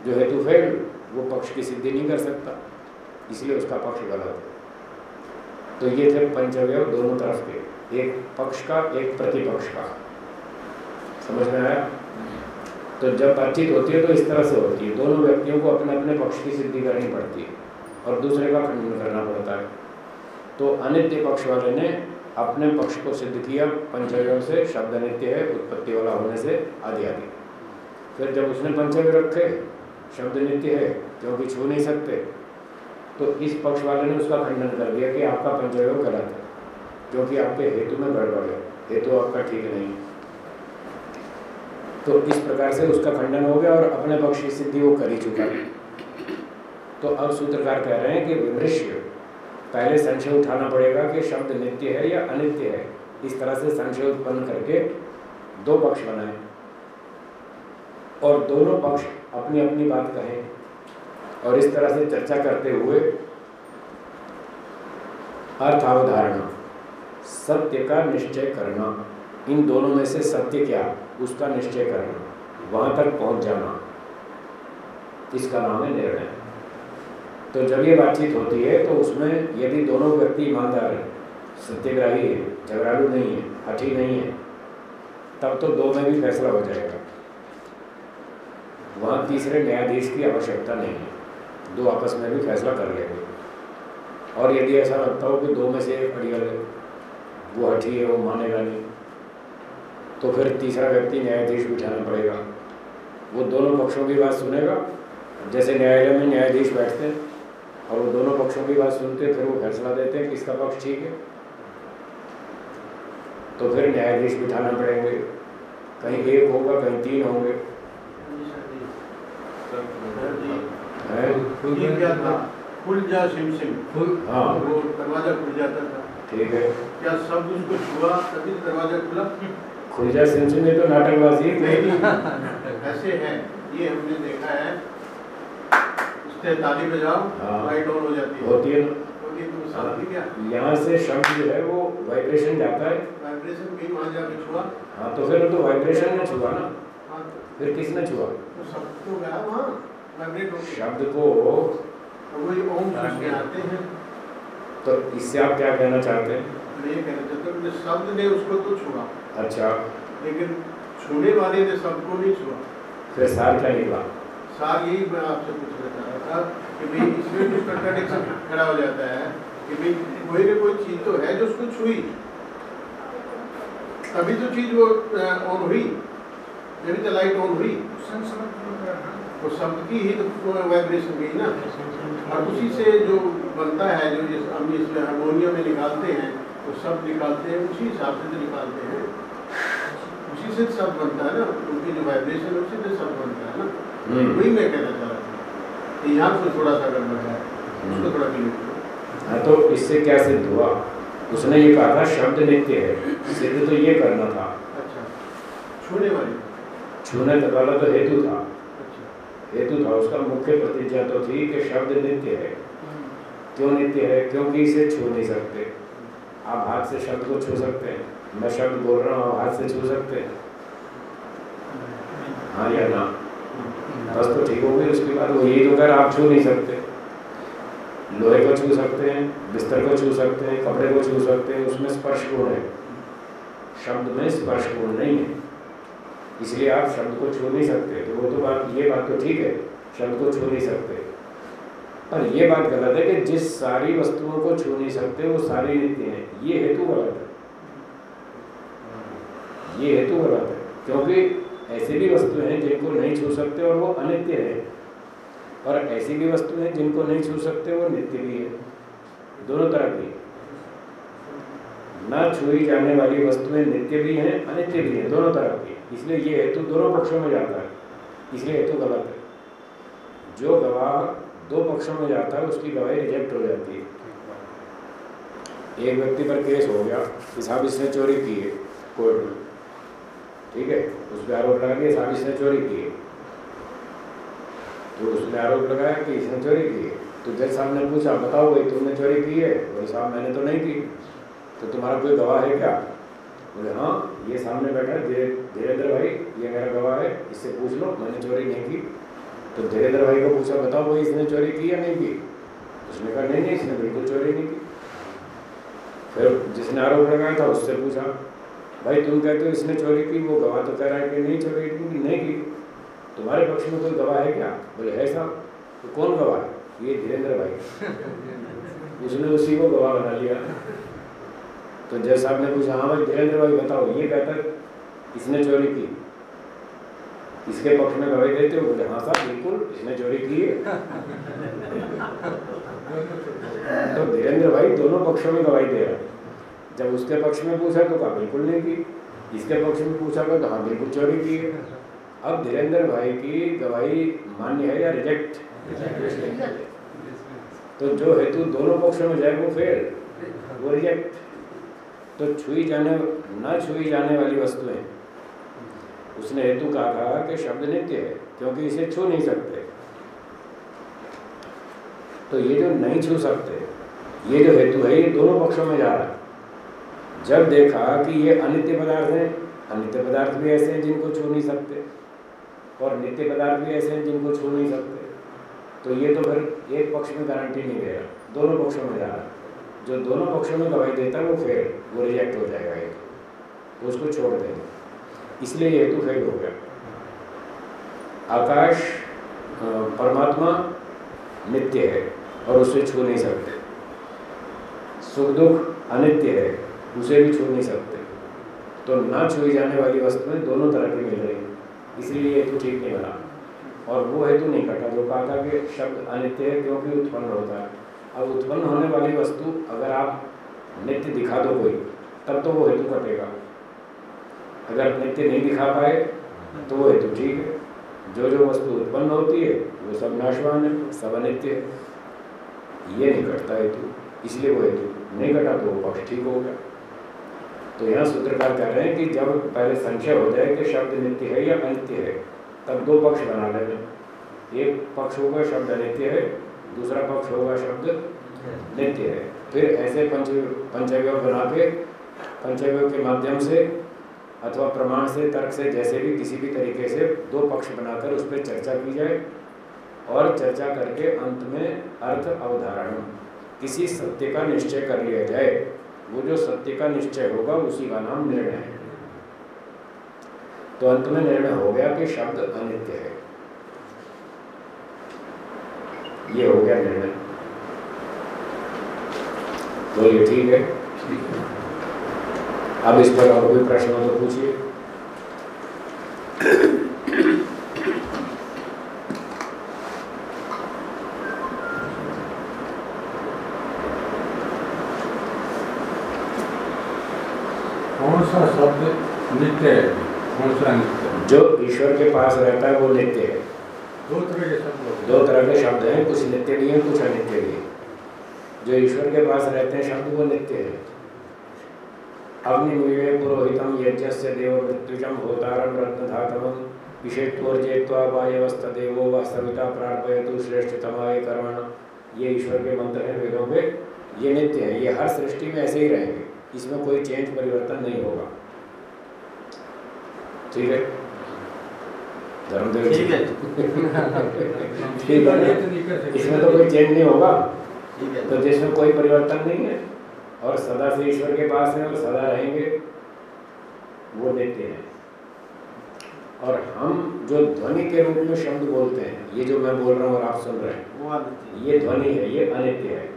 जो हेतु फेल वो पक्ष की सिद्धि नहीं कर सकता। इसलिए उसका पक्ष गलत है। तो ये थे पंचवय दोनों तरफ़ के। एक पक्ष का, एक प्रतिपक्ष का। समझ में आया? तो जब बातचीत होती है तो इस तरह से होती है। दोनों व्यक्तियों को अपने अपने पक्ष की सिद्धि करनी पड़ती है, और दूसरे का खंडन करना पड़ता है। तो अनित्य पक्ष वाले ने अपने पक्ष को सिद्ध किया पंचव्यों से शब्द नित्य है, उत्पत्ति वाला होने से आदि आदि। फिर जब उसने पंचव्य रखे, शब्द नित्य है क्योंकि छू नहीं सकते? तो इस पक्ष वाले ने उसका खंडन कर दिया कि आपका पंचव्य गलत है क्योंकि आपके हेतु में गड़बड़ है। हेतु आपका ठीक नहीं तो इस प्रकार से उसका खंडन हो गया और अपने पक्ष की सिद्धि वो कर ही चुका तो अब सूत्रकार कह रहे हैं कि विमृश्य पहले संशय उठाना पड़ेगा कि शब्द नित्य है या अनित्य है। इस तरह से संशय उत्पन्न करके दो पक्ष बनाए। और दोनों पक्ष अपनी अपनी बात कहें। और इस तरह से चर्चा करते हुए अर्थावधारणा, सत्य का निश्चय करना। इन दोनों में से सत्य क्या, उसका निश्चय करना, वहाँ तक पहुँच जाना। इसका नाम है निर्णय। तो जब ये बातचीत होती है तो उसमें यदि दोनों व्यक्ति ईमानदार हैं, सत्यग्राही है झगड़ालू नहीं है, हठी नहीं है, तब तो दो में भी फैसला हो जाएगा। वहाँ तीसरे न्यायाधीश की आवश्यकता नहीं है। दो आपस में भी फैसला कर लेंगे। और यदि ऐसा लगता हो कि दो में से एक अड़ियल है, वो हठी है, वो मानेगा नहीं तो फिर तीसरा व्यक्ति न्यायाधीश बिठाना पड़ेगा। वो दोनों पक्षों की बात सुनेगा। जैसे न्यायालय में न्यायाधीश बैठते हैं और वो दोनों पक्षों की बात सुनते हैं फिर वो फैसला देते हैं किसका पक्ष ठीक है। तो फिर न्यायाधीश बिठाना पड़ेंगे। कहीं एक होगा कहीं तीन होंगे। हाँ? वो दरवाज़ा खुल जाता था। ठीक है। क्या शब्द उसको छुआ तभी दरवाज़ा खुला? खुल जा सिंचन में तो नाटकबाजी। ऐसे है ये हमने देखा है। उससे ताली बजाओ हाँ। लाइट ऑन हो जाती है। होती है? तो यहाँ से शब्द जो है वो वाइब्रेशन जाता है। वाइब्रेशन कहीं वहाँ जाके छुआ। हाँ तो फिर तो वाइब्रेशन ने छुआ ना। हाँ, फिर किसने छुआ? तो शब्द तो गया वहाँ वाइब्रेट हो शब्द को। तो वही ओम आते हैं। तो इससे आप क्या कहना चाहते हैं? तो ये कहना चाहते हैं शब्द ने उसको तो छुआ। अच्छा। लेकिन छूने वाले ने शब्द को नहीं छुआ। फिर सार क्या निकला सार यही मैं आपसे पूछना चाह रहा था कि भाई इसमें कुछ कंट्राडिक्शन खड़ा हो जाता है कि भाई कोई ना कोई चीज़ तो है जो उसको छुई। तभी तो चीज़ वो ऑन हुई। जब तो लाइट ऑन हुई। वो शब्द की ही तो वाइब्रेशन गई ना। और उसी से जो बनता है, जो जिस, हम इसमें हारमोनियम में निकालते हैं, वो शब्द निकालते हैं, उसी हिसाब से तो निकालते हैं। उसी से शब्द बनता है ना। उनकी जो वाइब्रेशन है, उसी से शब्द बनता है ना। वही मैं कहना चाह रहा था यहाँ पर थोड़ा सा गड़बड़ है उसको थोड़ा क्लियर हाँ तो इससे क्या सिद्ध हुआ? उसने ये कहा था शब्द नित्य है। सिद्ध तो ये करना था। अच्छा। छूने वाली छूने वाला तो हेतु था। अच्छा। हेतु था उसका मुख्य प्रतिज्ञा तो थी कि शब्द नित्य है। क्यों नित्य है? क्योंकि इसे छू नहीं सकते। आप हाथ से शब्द को छू सकते हैं। मैं शब्द बोल रहा हूँ हाथ से छू सकते हैं। हाँ या ना? बस तो ठीक हो गई उसके बाद वो यही तो कर आप छू नहीं सकते। लोहे को छू सकते हैं, बिस्तर को छू सकते हैं, कपड़े को छू सकते हैं, उसमें स्पर्श गुण है। शब्द में स्पर्श गुण नहीं है। इसलिए आप शब्द को छू नहीं सकते। तो वो तो बात, ये बात तो ठीक है, शब्द को छू नहीं सकते। पर ये बात गलत है कि जिस सारी वस्तुओं को छू नहीं सकते, वो सारी नित्य हैं। ये हेतु गलत है। ये हेतु गलत है। क्योंकि ऐसी भी वस्तु हैं जिनको नहीं छू सकते और वो अनित्य है। और ऐसी भी वस्तु हैं जिनको नहीं छू सकते, वो नित्य भी है। दोनों तरह की। न छुई जाने वाली वस्तुएँ नित्य भी हैं, अनित्य भी हैं, दोनों तरह की। इसलिए ये हेतु दोनों पक्षों में जाता है। इसलिए हेतु गलत है। जो गवाह दो पक्षों में जाता है, उसकी गवाही रिजेक्ट हो जाती है। एक व्यक्ति पर केस हो गया, कि साहब इसने चोरी की है कोर्ट में। ठीक है? उस पर आरोप लगा दिया साहब इसने चोरी की है। तो उसने आरोप लगाया कि इसने चोरी की है। तो जज साहब ने पूछा, बताओ भाई, तुमने चोरी की है? बोले, साहब, मैंने तो नहीं की। तो तुम्हारा कोई गवाह है क्या? बोले हाँ ये सामने बैठा है, धीरे धीरेन्द्र भाई, ये मेरा गवाह है, इससे पूछ लो, मैंने चोरी नहीं की। तो धीरेन्द्र भाई को पूछा, बताओ भाई, इसने चोरी की या नहीं की? उसने कहा, नहीं नहीं, इसने बिल्कुल चोरी नहीं की। फिर जिसने आरोप लगाया था, उससे पूछा भाई तुम कहते हो इसने चोरी की वो गवाह तो कह रहा है कि नहीं चोरी की नहीं की। तुम्हारे पक्ष में कोई गवाह है क्या? बोले है साहब। तो कौन गवाह है? ये धीरेन्द्र भाई। उसने उसी को गवाह बना लिया। तो जज साहब ने पूछा हाँ भाई धीरेन्द्र भाई बताओ ये कहता इसने चोरी की। इसके पक्ष में गवाही देते हो? बोले हाँ साहब बिल्कुल इसने चोरी की है। तो धीरेन्द्र भाई दोनों पक्षों में गवाही दे रहा है। जब उसके पक्ष में पूछा तो कहा, बिल्कुल नहीं की। इसके पक्ष में पूछा तो हाँ बिल्कुल चोरी की? अब धीरेन्द्र भाई की गवाही मान्य है या रिजेक्ट तो जो हेतु दोनों पक्षों में जाए, वो फेल वो रिजेक्ट तो छुई जाने, न छुई जाने वाली वस्तुएँ उसने हेतु कहा था कि शब्द नित्य है, क्योंकि इसे छू नहीं सकते। तो ये जो नहीं छू सकते, ये जो हेतु है, ये दोनों पक्षों में जा रहा है। जब देखा कि ये अनित्य पदार्थ हैं, अनित्य पदार्थ भी ऐसे हैं जिनको छू नहीं सकते, और नित्य पदार्थ भी ऐसे हैं जिनको छू नहीं सकते तो ये तो फिर एक पक्ष में गारंटी नहीं दे रहा दोनों पक्षों में जा जो दोनों पक्षों में गवाही देता है, वो फेल वो रिजेक्ट हो जाएगा ये तो उसको छोड़ देंगे इसलिए ये तो फेल हो गया। आकाश परमात्मा नित्य है और उसे छू नहीं सकते। सुख दुख अनित्य है। उसे भी छू नहीं सकते। तो ना छुई जाने वाली वस्तुएँ दोनों तरह की मिल रही हैं। इसलिए हेतु ठीक नहीं बना। और वो हेतु नहीं कटा जो कहा था कि शब्द अनित्य है, क्योंकि उत्पन्न होता है। अब उत्पन्न होने वाली वस्तु अगर आप नित्य दिखा दो कोई, तब तो वो हेतु कटेगा। अगर नित्य नहीं दिखा पाए तो वो हेतु ठीक है। जो जो वस्तु उत्पन्न होती है, वो सब नाशवान है, सब अनित्य है। ये नहीं कटता हेतु, इसलिए वो हेतु नहीं कटा तो वो पक्ष ठीक हो गया। तो यहाँ सूत्रकार कह रहे हैं कि जब पहले संशय हो जाए कि शब्द नित्य है या अनित्य है, तब दो पक्ष बना लेना एक पक्ष होगा शब्द अनित्य है, दूसरा पक्ष होगा शब्द नित्य है। फिर ऐसे पंच, पंचव्य बना के, पंचव्य के माध्यम से अथवा प्रमाण से, तर्क से, जैसे भी किसी भी तरीके से दो पक्ष बनाकर उस पर चर्चा की जाए और चर्चा करके अंत में अर्थ अवधारण, किसी सत्य का निश्चय कर लिया जाए। वो जो सत्य का निश्चय होगा उसी का नाम निर्णय है। तो अंत में निर्णय हो गया कि शब्द अनित्य है। ये हो गया निर्णय। तो ये ठीक है। अब इस पर और कोई प्रश्न हो तो पूछिए कौन सा शब्द नित्य है कौन सा नित्य है? जो ईश्वर के पास रहता है वो नित्य है। दो तरह के शब्द हैं। दो तरह के शब्द हैं कुछ नित्य भी हैं कुछ अनित्य भी हैं। जो ईश्वर के पास रहते हैं शब्द वो नित्य है। अग्निमीवे पुरोहितम यज्ञस्य देव मृत्युजम होतारम रत्नधातमम विषेत्वर्जेत्वा वायवस्थ देवो व सविता प्रार्थयतु श्रेष्ठतमाय कर्मण ये ईश्वर के मंत्र हैं वेदों पे ये नित्य है। ये हर सृष्टि में ऐसे ही रहेंगे। इसमें कोई चेंज परिवर्तन नहीं होगा। ठीक है? धर्मदेव जी। ठीक है। इसमें तो कोई चेंज नहीं होगा। तो जिसमें कोई परिवर्तन नहीं है और सदा से ईश्वर के पास है और सदा रहेंगे वो नित्य है। और हम जो ध्वनि के रूप में शब्द बोलते हैं ये जो मैं बोल रहा हूँ और आप सुन रहे हैं वो ये ध्वनि है ये अनित्य है।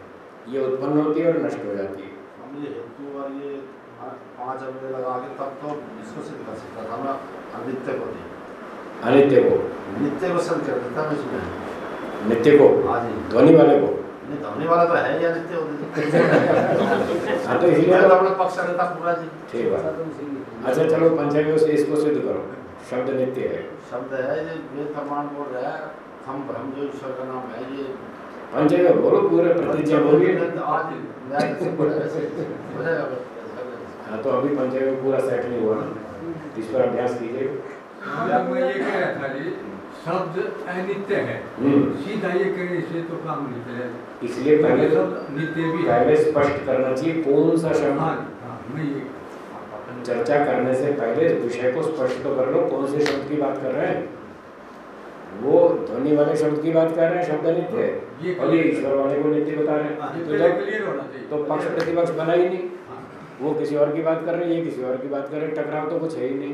ये उत्पन्न होती है और नष्ट हो जाती है। हम ये हेतु और ये पाँच अवय लगा के तब तो इसको सिद्ध कर सकता था अनित्य को नहीं अनित्य को नित्य को सिद्ध कर देता मैं इसमें नित्य को हाँ ध्वनि वाले को धोने वाला तो है या नित्य होते हाँ तो इसलिए तो अपना पक्ष रहता पूरा जी ठीक बात अच्छा चलो पंचायत से इसको सिद्ध करो शब्द नित्य है शब्द है ये वेद प्रमाण बोल रहा है हम ब्रह्म जो ईश्वर का नाम है ये पंचायत बोलो पूरे प्रतिज्ञा बोलिए आज हो। हाँ तो अभी पंचायत में पूरा सेट नहीं हुआ ना इस पर अभ्यास कीजिए मैं ये कह रहा था जी शब्द अनित्य है। हम्म। सीधा ये कहने से तो काम नहीं चलेगा इसलिए पहले पहले शब्द नित्य भी पहले स्पष्ट करना चाहिए कौन सा हाँ शब्द? हाँ मैं ये चर्चा करने से पहले विषय को स्पष्ट तो कर लो कौन से शब्द की बात कर रहे हैं? वो ध्वनि वाले शब्द की बात कर रहे हैं शब्द नित्य? ये और ये ईश्वर वाले को नित्य बता रहे हाँ, हैं तो जब तो पक्ष प्रतिपक्ष बना ही नहीं। हाँ। वो किसी और की बात कर रहे हैं ये किसी और की बात कर रहे हैं टकराव तो कुछ है ही नहीं।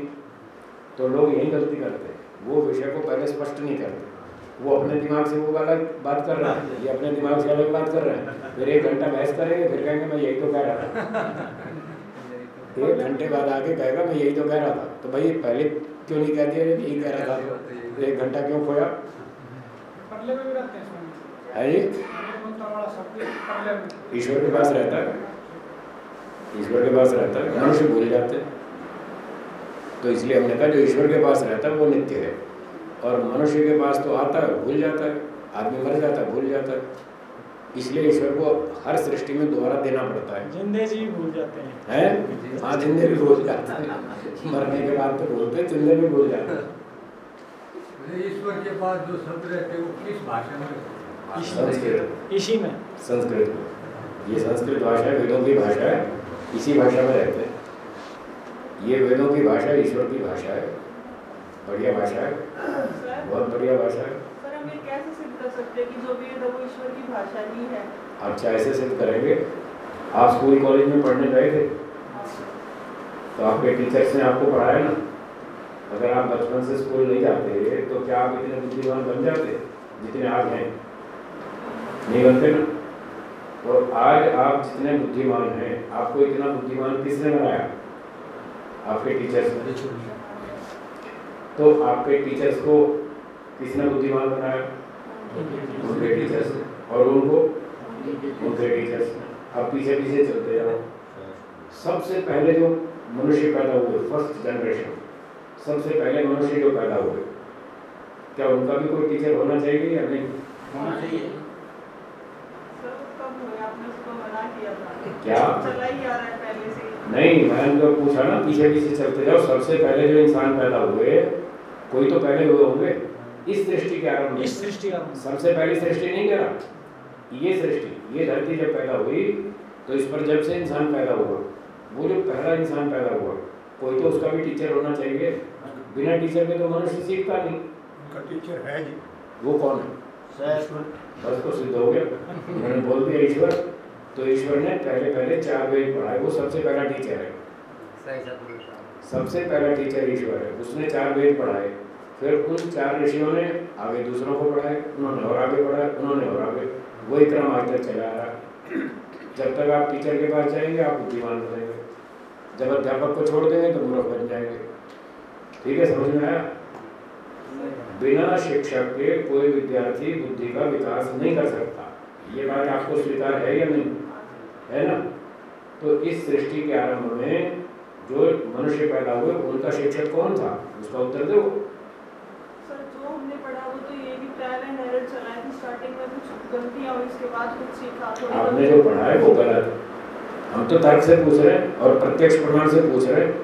तो लोग यही गलती करते हैं। वो विषय को पहले स्पष्ट नहीं करते। वो अपने दिमाग से वो अलग बात कर रहा है। ये अपने दिमाग से अलग बात कर रहे हैं। फिर एक घंटा बहस करेंगे फिर कहेंगे मैं यही तो कह रहा था। एक घंटे बाद आके कहेगा मैं यही तो कह रहा था। तो भाई पहले क्यों नहीं कह दिया? यही कह रहा था। तो एक घंटा क्यों खोया? परले में भी रहते हैं। है ईश्वर के पास रहता है। ईश्वर के पास रहता है। मनुष्य भूल जाते हैं। तो इसलिए हमने कहा जो ईश्वर के पास रहता है वो नित्य है। और मनुष्य के पास तो आता है भूल जाता है आदमी मर जाता है भूल जाता है। इसलिए ईश्वर को हर सृष्टि में दोबारा देना पड़ता है। जिंदे जी भूल जाते हैं। हैं? हाँ जिंदे भी भूल जाते हैं। मरने के बाद तो भूलते हैं जिंदे भी भूल जाते हैं। ईश्वर के पास जो शब्द रहते हैं वो किस भाषा में संस्कृत। इसी में। संस्कृत। ये संस्कृत भाषा है वेदों की भाषा है इसी भाषा में रहते हैं। ये वेदों की भाषा ईश्वर की भाषा है। बढ़िया भाषा है। बहुत बढ़िया भाषा है। सर हम ये कैसे सिद्ध कर सकते हैं कि जो वेद है वो ईश्वर की भाषा ही है? अच्छा ऐसे सिद्ध करेंगे। आप स्कूल कॉलेज में पढ़ने गए थे? तो आपके टीचर्स ने आपको पढ़ाया ना? अगर आप बचपन से स्कूल नहीं जाते तो क्या आप इतने बुद्धिमान बन जाते जितने आज हैं? नहीं बनते ना? तो आज आप जितने बुद्धिमान हैं आपको इतना बुद्धिमान किसने बनाया? आपके टीचर्स तो आपके टीचर्स को किसने बुद्धिमान बनाया? उनके टीचर्स और उनको? उनके टीचर्स अब पीछे पीछे चलते जाओ। सबसे पहले जो मनुष्य पैदा हुए फ़र्स्ट जनरेशन सबसे पहले मनुष्य जो पैदा हुए क्या उनका भी कोई टीचर होना चाहिए या नहीं? होना चाहिए। सर कब हुए आपने उसको मना किया था। क्या? चला ही आ रहा है पहले से। नहीं मैंने तो पूछा ना पीछे पीछे चलते जाओ सबसे पहले जो इंसान पैदा हुए कोई तो पहले हुए होंगे। इस सृष्टि के आरंभ में। इस सृष्टि का सबसे पहली सृष्टि नहीं करा? ये सृष्टि ये धरती जब पैदा हुई तो इस पर जब से इंसान पैदा हुआ वो जो पहला इंसान पैदा हुआ कोई तो उसका भी टीचर होना चाहिए। बिना टीचर के तो मनुष्य सीखता नहीं। उनका टीचर है जी। वो कौन है? बस तो सिद्ध हो गया। उन्होंने बोल दिया ईश्वर। तो ईश्वर ने पहले पहले चार वेद पढ़ाए वो सबसे पहला टीचर है। सबसे पहला टीचर ईश्वर है। उसने चार वेद पढ़ाए फिर उन चार ऋषियों ने आगे दूसरों को पढ़ाए। उन्होंने और आगे पढ़ाया उन्होंने और आगे। वही क्रम आज तक चला रहा। जब तक आप टीचर के पास जाएँगे आप बुद्धिमान बनेंगे जब अध्यापक को छोड़ देंगे तो मूर्ख बन जाएँगे। ठीक है समझ में आया? बिना शिक्षक के कोई विद्यार्थी बुद्धि का विकास नहीं कर सकता। ये बात आपको स्वीकार है या नहीं? है ना? तो इस सृष्टि के आरंभ में जो मनुष्य पैदा हुए उनका शिक्षक कौन था? उसका उत्तर दो। सर जो हमने पढ़ा वो तो ये भी ट्रायल एंड एरर चला है स्टार्टिंग में कुछ गलतियाँ हुई इसके बाद कुछ सीखा थोड़ी आपने जो पढ़ा है वो गलत हम तो तर्क से पूछ रहे हैं और प्रत्यक्ष प्रमाण से पूछ रहे हैं।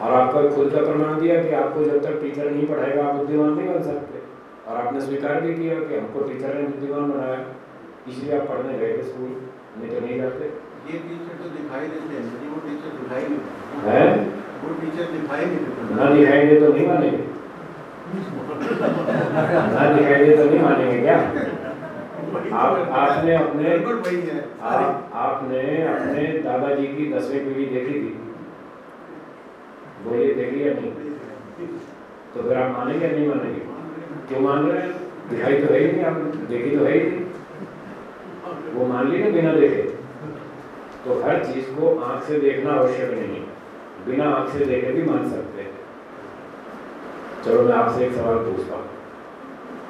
और आपका खुद का प्रमाण दिया कि आपको जब तक टीचर नहीं पढ़ाएगा आप बुद्धिमान नहीं बन सकते। और आपने स्वीकार भी किया कि हमको टीचर ने बुद्धिमान बनाया। इसलिए आप पढ़ने गए थे स्कूल नहीं तो नहीं जाते ये टीचर तो दिखाई देते हैं वो टीचर दिखाई नहीं। हैं? वो टीचर दिखाई नहीं देते। ना दिखाएँगे तो नहीं मानेंगे। ना दिखाएँगे तो नहीं मानेंगे क्या? आप आपने अपने आप आपने अपने दादाजी की दसवीं पीढ़ी देखी थी? बोलिए देखी या नहीं? तो फिर आप मानेंगे नहीं मानेंगे? क्यों मान रहे हैं? दिखाई तो है ही नहीं आपने देखी तो है ही नहीं। वो मान ली ना बिना देखे। तो हर चीज़ को आँख से देखना आवश्यक नहीं है। बिना आँख से देखे भी मान सकते हैं। चलो मैं आपसे एक सवाल पूछता हूँ।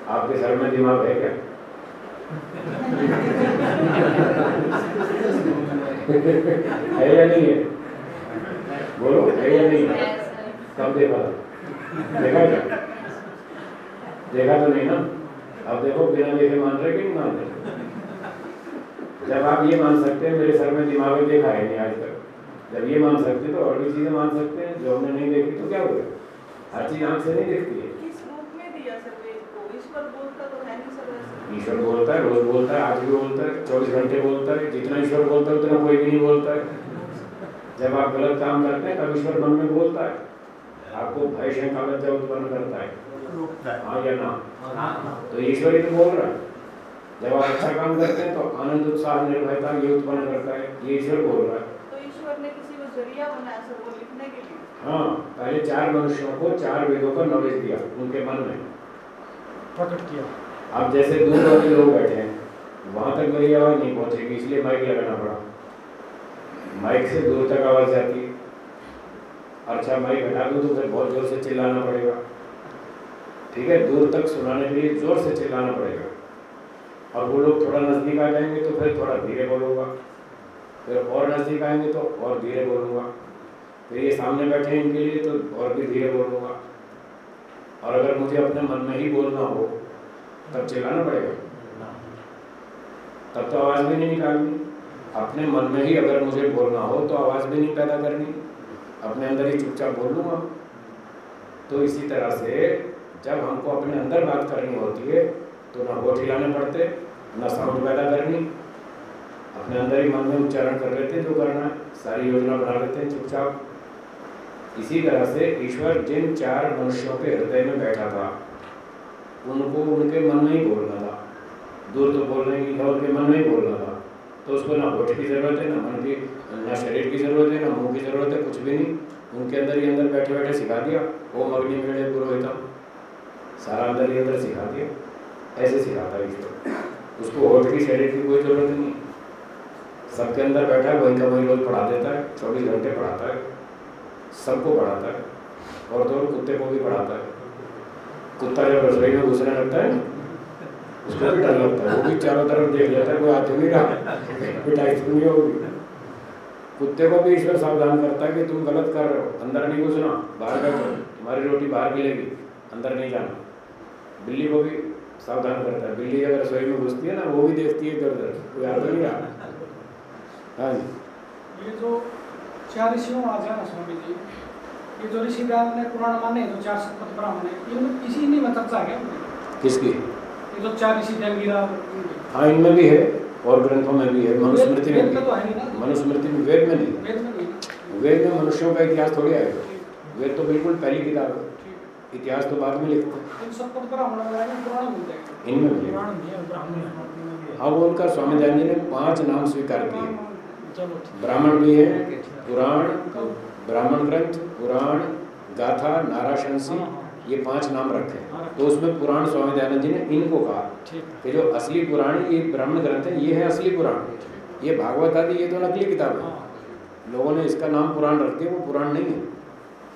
आपके सर में दिमाग है क्या? है या नहीं है? बोलो, है या नहीं है? कब देखा देखा क्या? देखा तो नहीं ना? अब देखो, बिना देखे मान रहे कि नहीं मान रहे? जब आप ये मान सकते हैं मेरे सर में दिमाग में देखा है नहीं आज तक। जब ये मान सकते तो और भी चीज़ें मान सकते हैं जो हमने नहीं देखी तो क्या हो गया? हर चीज़ आँख से नहीं दिखती है। किस रूप में दिया सर वेद को ईश्वर बोलता तो है नहीं सर वैसे। ईश्वर बोलता है रोज बोलता है आज भी बोलता है चौबीस घंटे बोलता है जितना ईश्वर बोलता है उतना कोई भी नहीं बोलता है। जब आप गलत काम करते हैं तब ईश्वर मन में बोलता है। आपको भय शंका उत्पन्न करता है। हाँ। या ना? तो ईश्वर ही तो बोल रहा है। जब आप अच्छा काम करते हैं तो आनंद उत्साह निर्भयता ये उत्पन्न करता है ये ईश्वर बोल रहा है। तो ईश्वर ने किसी को ज़रिया बनाया सर वो लिखने के लिए? हाँ पहले चार मनुष्यों को चार वेदों का नॉलेज दिया उनके मन में। प्रकट किया। अब जैसे दूर वाले लोग बैठे हैं वहाँ तक मेरी आवाज़ नहीं पहुंचेगी इसलिए माइक लगाना पड़ा। माइक से दूर तक आवाज़ जाती। है अच्छा माइक हटा दूँ तो फिर बहुत ज़ोर से चिल्लाना पड़ेगा। ठीक है दूर तक सुनाने के लिए ज़ोर से चिल्लाना पड़ेगा। और वो लोग थोड़ा नज़दीक आ जाएँगे तो फिर थोड़ा धीरे बोलूँगा। फिर और नज़दीक आएँगे तो और धीरे बोलूँगा। फिर ये सामने बैठे हैं इनके लिए तो और भी धीरे बोलूँगा। और अगर मुझे अपने मन में ही बोलना हो, तब चिल्लाना पड़ेगा। तब तो आवाज़ भी नहीं निकालनी। अपने मन में ही अगर मुझे बोलना हो तो आवाज़ भी नहीं पैदा करनी। अपने अंदर ही चुपचाप बोल लूँगा तो इसी तरह से जब हमको अपने अंदर बात करनी होती है तो ना होठ हिलाने पड़ते ना साउंड पैदा करनी अपने अंदर ही मन में उच्चारण कर लेते हैं जो करना है। सारी योजना बना लेते हैं, चुपचाप। इसी तरह से ईश्वर जिन चार मनुष्यों के हृदय में बैठा था, उनको उनके मन में ही बोलना था। दूर तो बोलने की था, उनके मन में ही बोलना था। तो उसको ना होठ की ज़रूरत है, ना मन की, ना शरीर की ज़रूरत है, ना मुँह की ज़रूरत है, कुछ भी नहीं। उनके अंदर ही अंदर बैठे बैठे सिखा दिया। ओम अग्नि मेड़े पुरोहितम। सारा अंदर ही अंदर सिखा दिया। ऐसे सिखाता ईश्वर। उसको होठ की शरीर की कोई ज़रूरत नहीं। सबके अंदर बैठा है, वहीं का वहीं रोज पढ़ा देता है, चौबीस घंटे पढ़ाता है, सबको पढ़ाता है, और तो कुत्ते को भी पढ़ाता है। कुत्ता जब रसोई में घुसने लगता है, उसको भी डर लगता है, वो भी चारों तरफ़ देख लेता है, कोई आ तो नहीं रहा पिटाई तो नहीं होगी। कुत्ते को भी ईश्वर सावधान करता है कि तुम गलत कर रहे हो, अंदर नहीं घुसना, बाहर बैठो, तुम्हारी रोटी बाहर मिलेगी, अंदर नहीं जाना। बिल्ली को भी सावधान करता है। बिल्ली अगर रसोई में घुसती है ना वो भी देखती है इधर उधर। कोई आ तो नहीं रहा हाँ जी। ये जो चार ऋषियों आ जाए ना स्वामी जी ये जो ऋषि ने पुराण माने जो चार सप्त ब्राह्मण है इनमें इसी नहीं में चर्चा है क्या किसकी? ये जो चार ऋषि देवगिरा हाँ इनमें भी है और ग्रंथों में भी है। मनुस्मृति में भी तो ना? मनुस्मृति में वेद में नहीं। वेद में ना। मनुष्यों का इतिहास थोड़ी आएगा। वेद तो बिल्कुल पहली किताब है। इतिहास तो बाद में लिखते हैं। इन ब्राह्मण जाएगा। इनमें भी है। पुराण भी है ब्राह्मण है। हाँ। वो उनका स्वामी दयानंद जी ने पाँच नाम स्वीकार किए। ब्राह्मण भी है पुराण ब्राह्मण ग्रंथ पुराण गाथा नाराशंसी हाँ, हाँ। ये पाँच नाम रखे हाँ, हैं तो उसमें पुराण स्वामी दयानंद जी ने इनको कहा कि जो असली पुराण ये ब्राह्मण ग्रंथ है ये है असली पुराण। ये भागवत आदि ये तो नकली किताब हाँ। लोगों ने इसका नाम पुराण रख दिया वो पुराण नहीं है।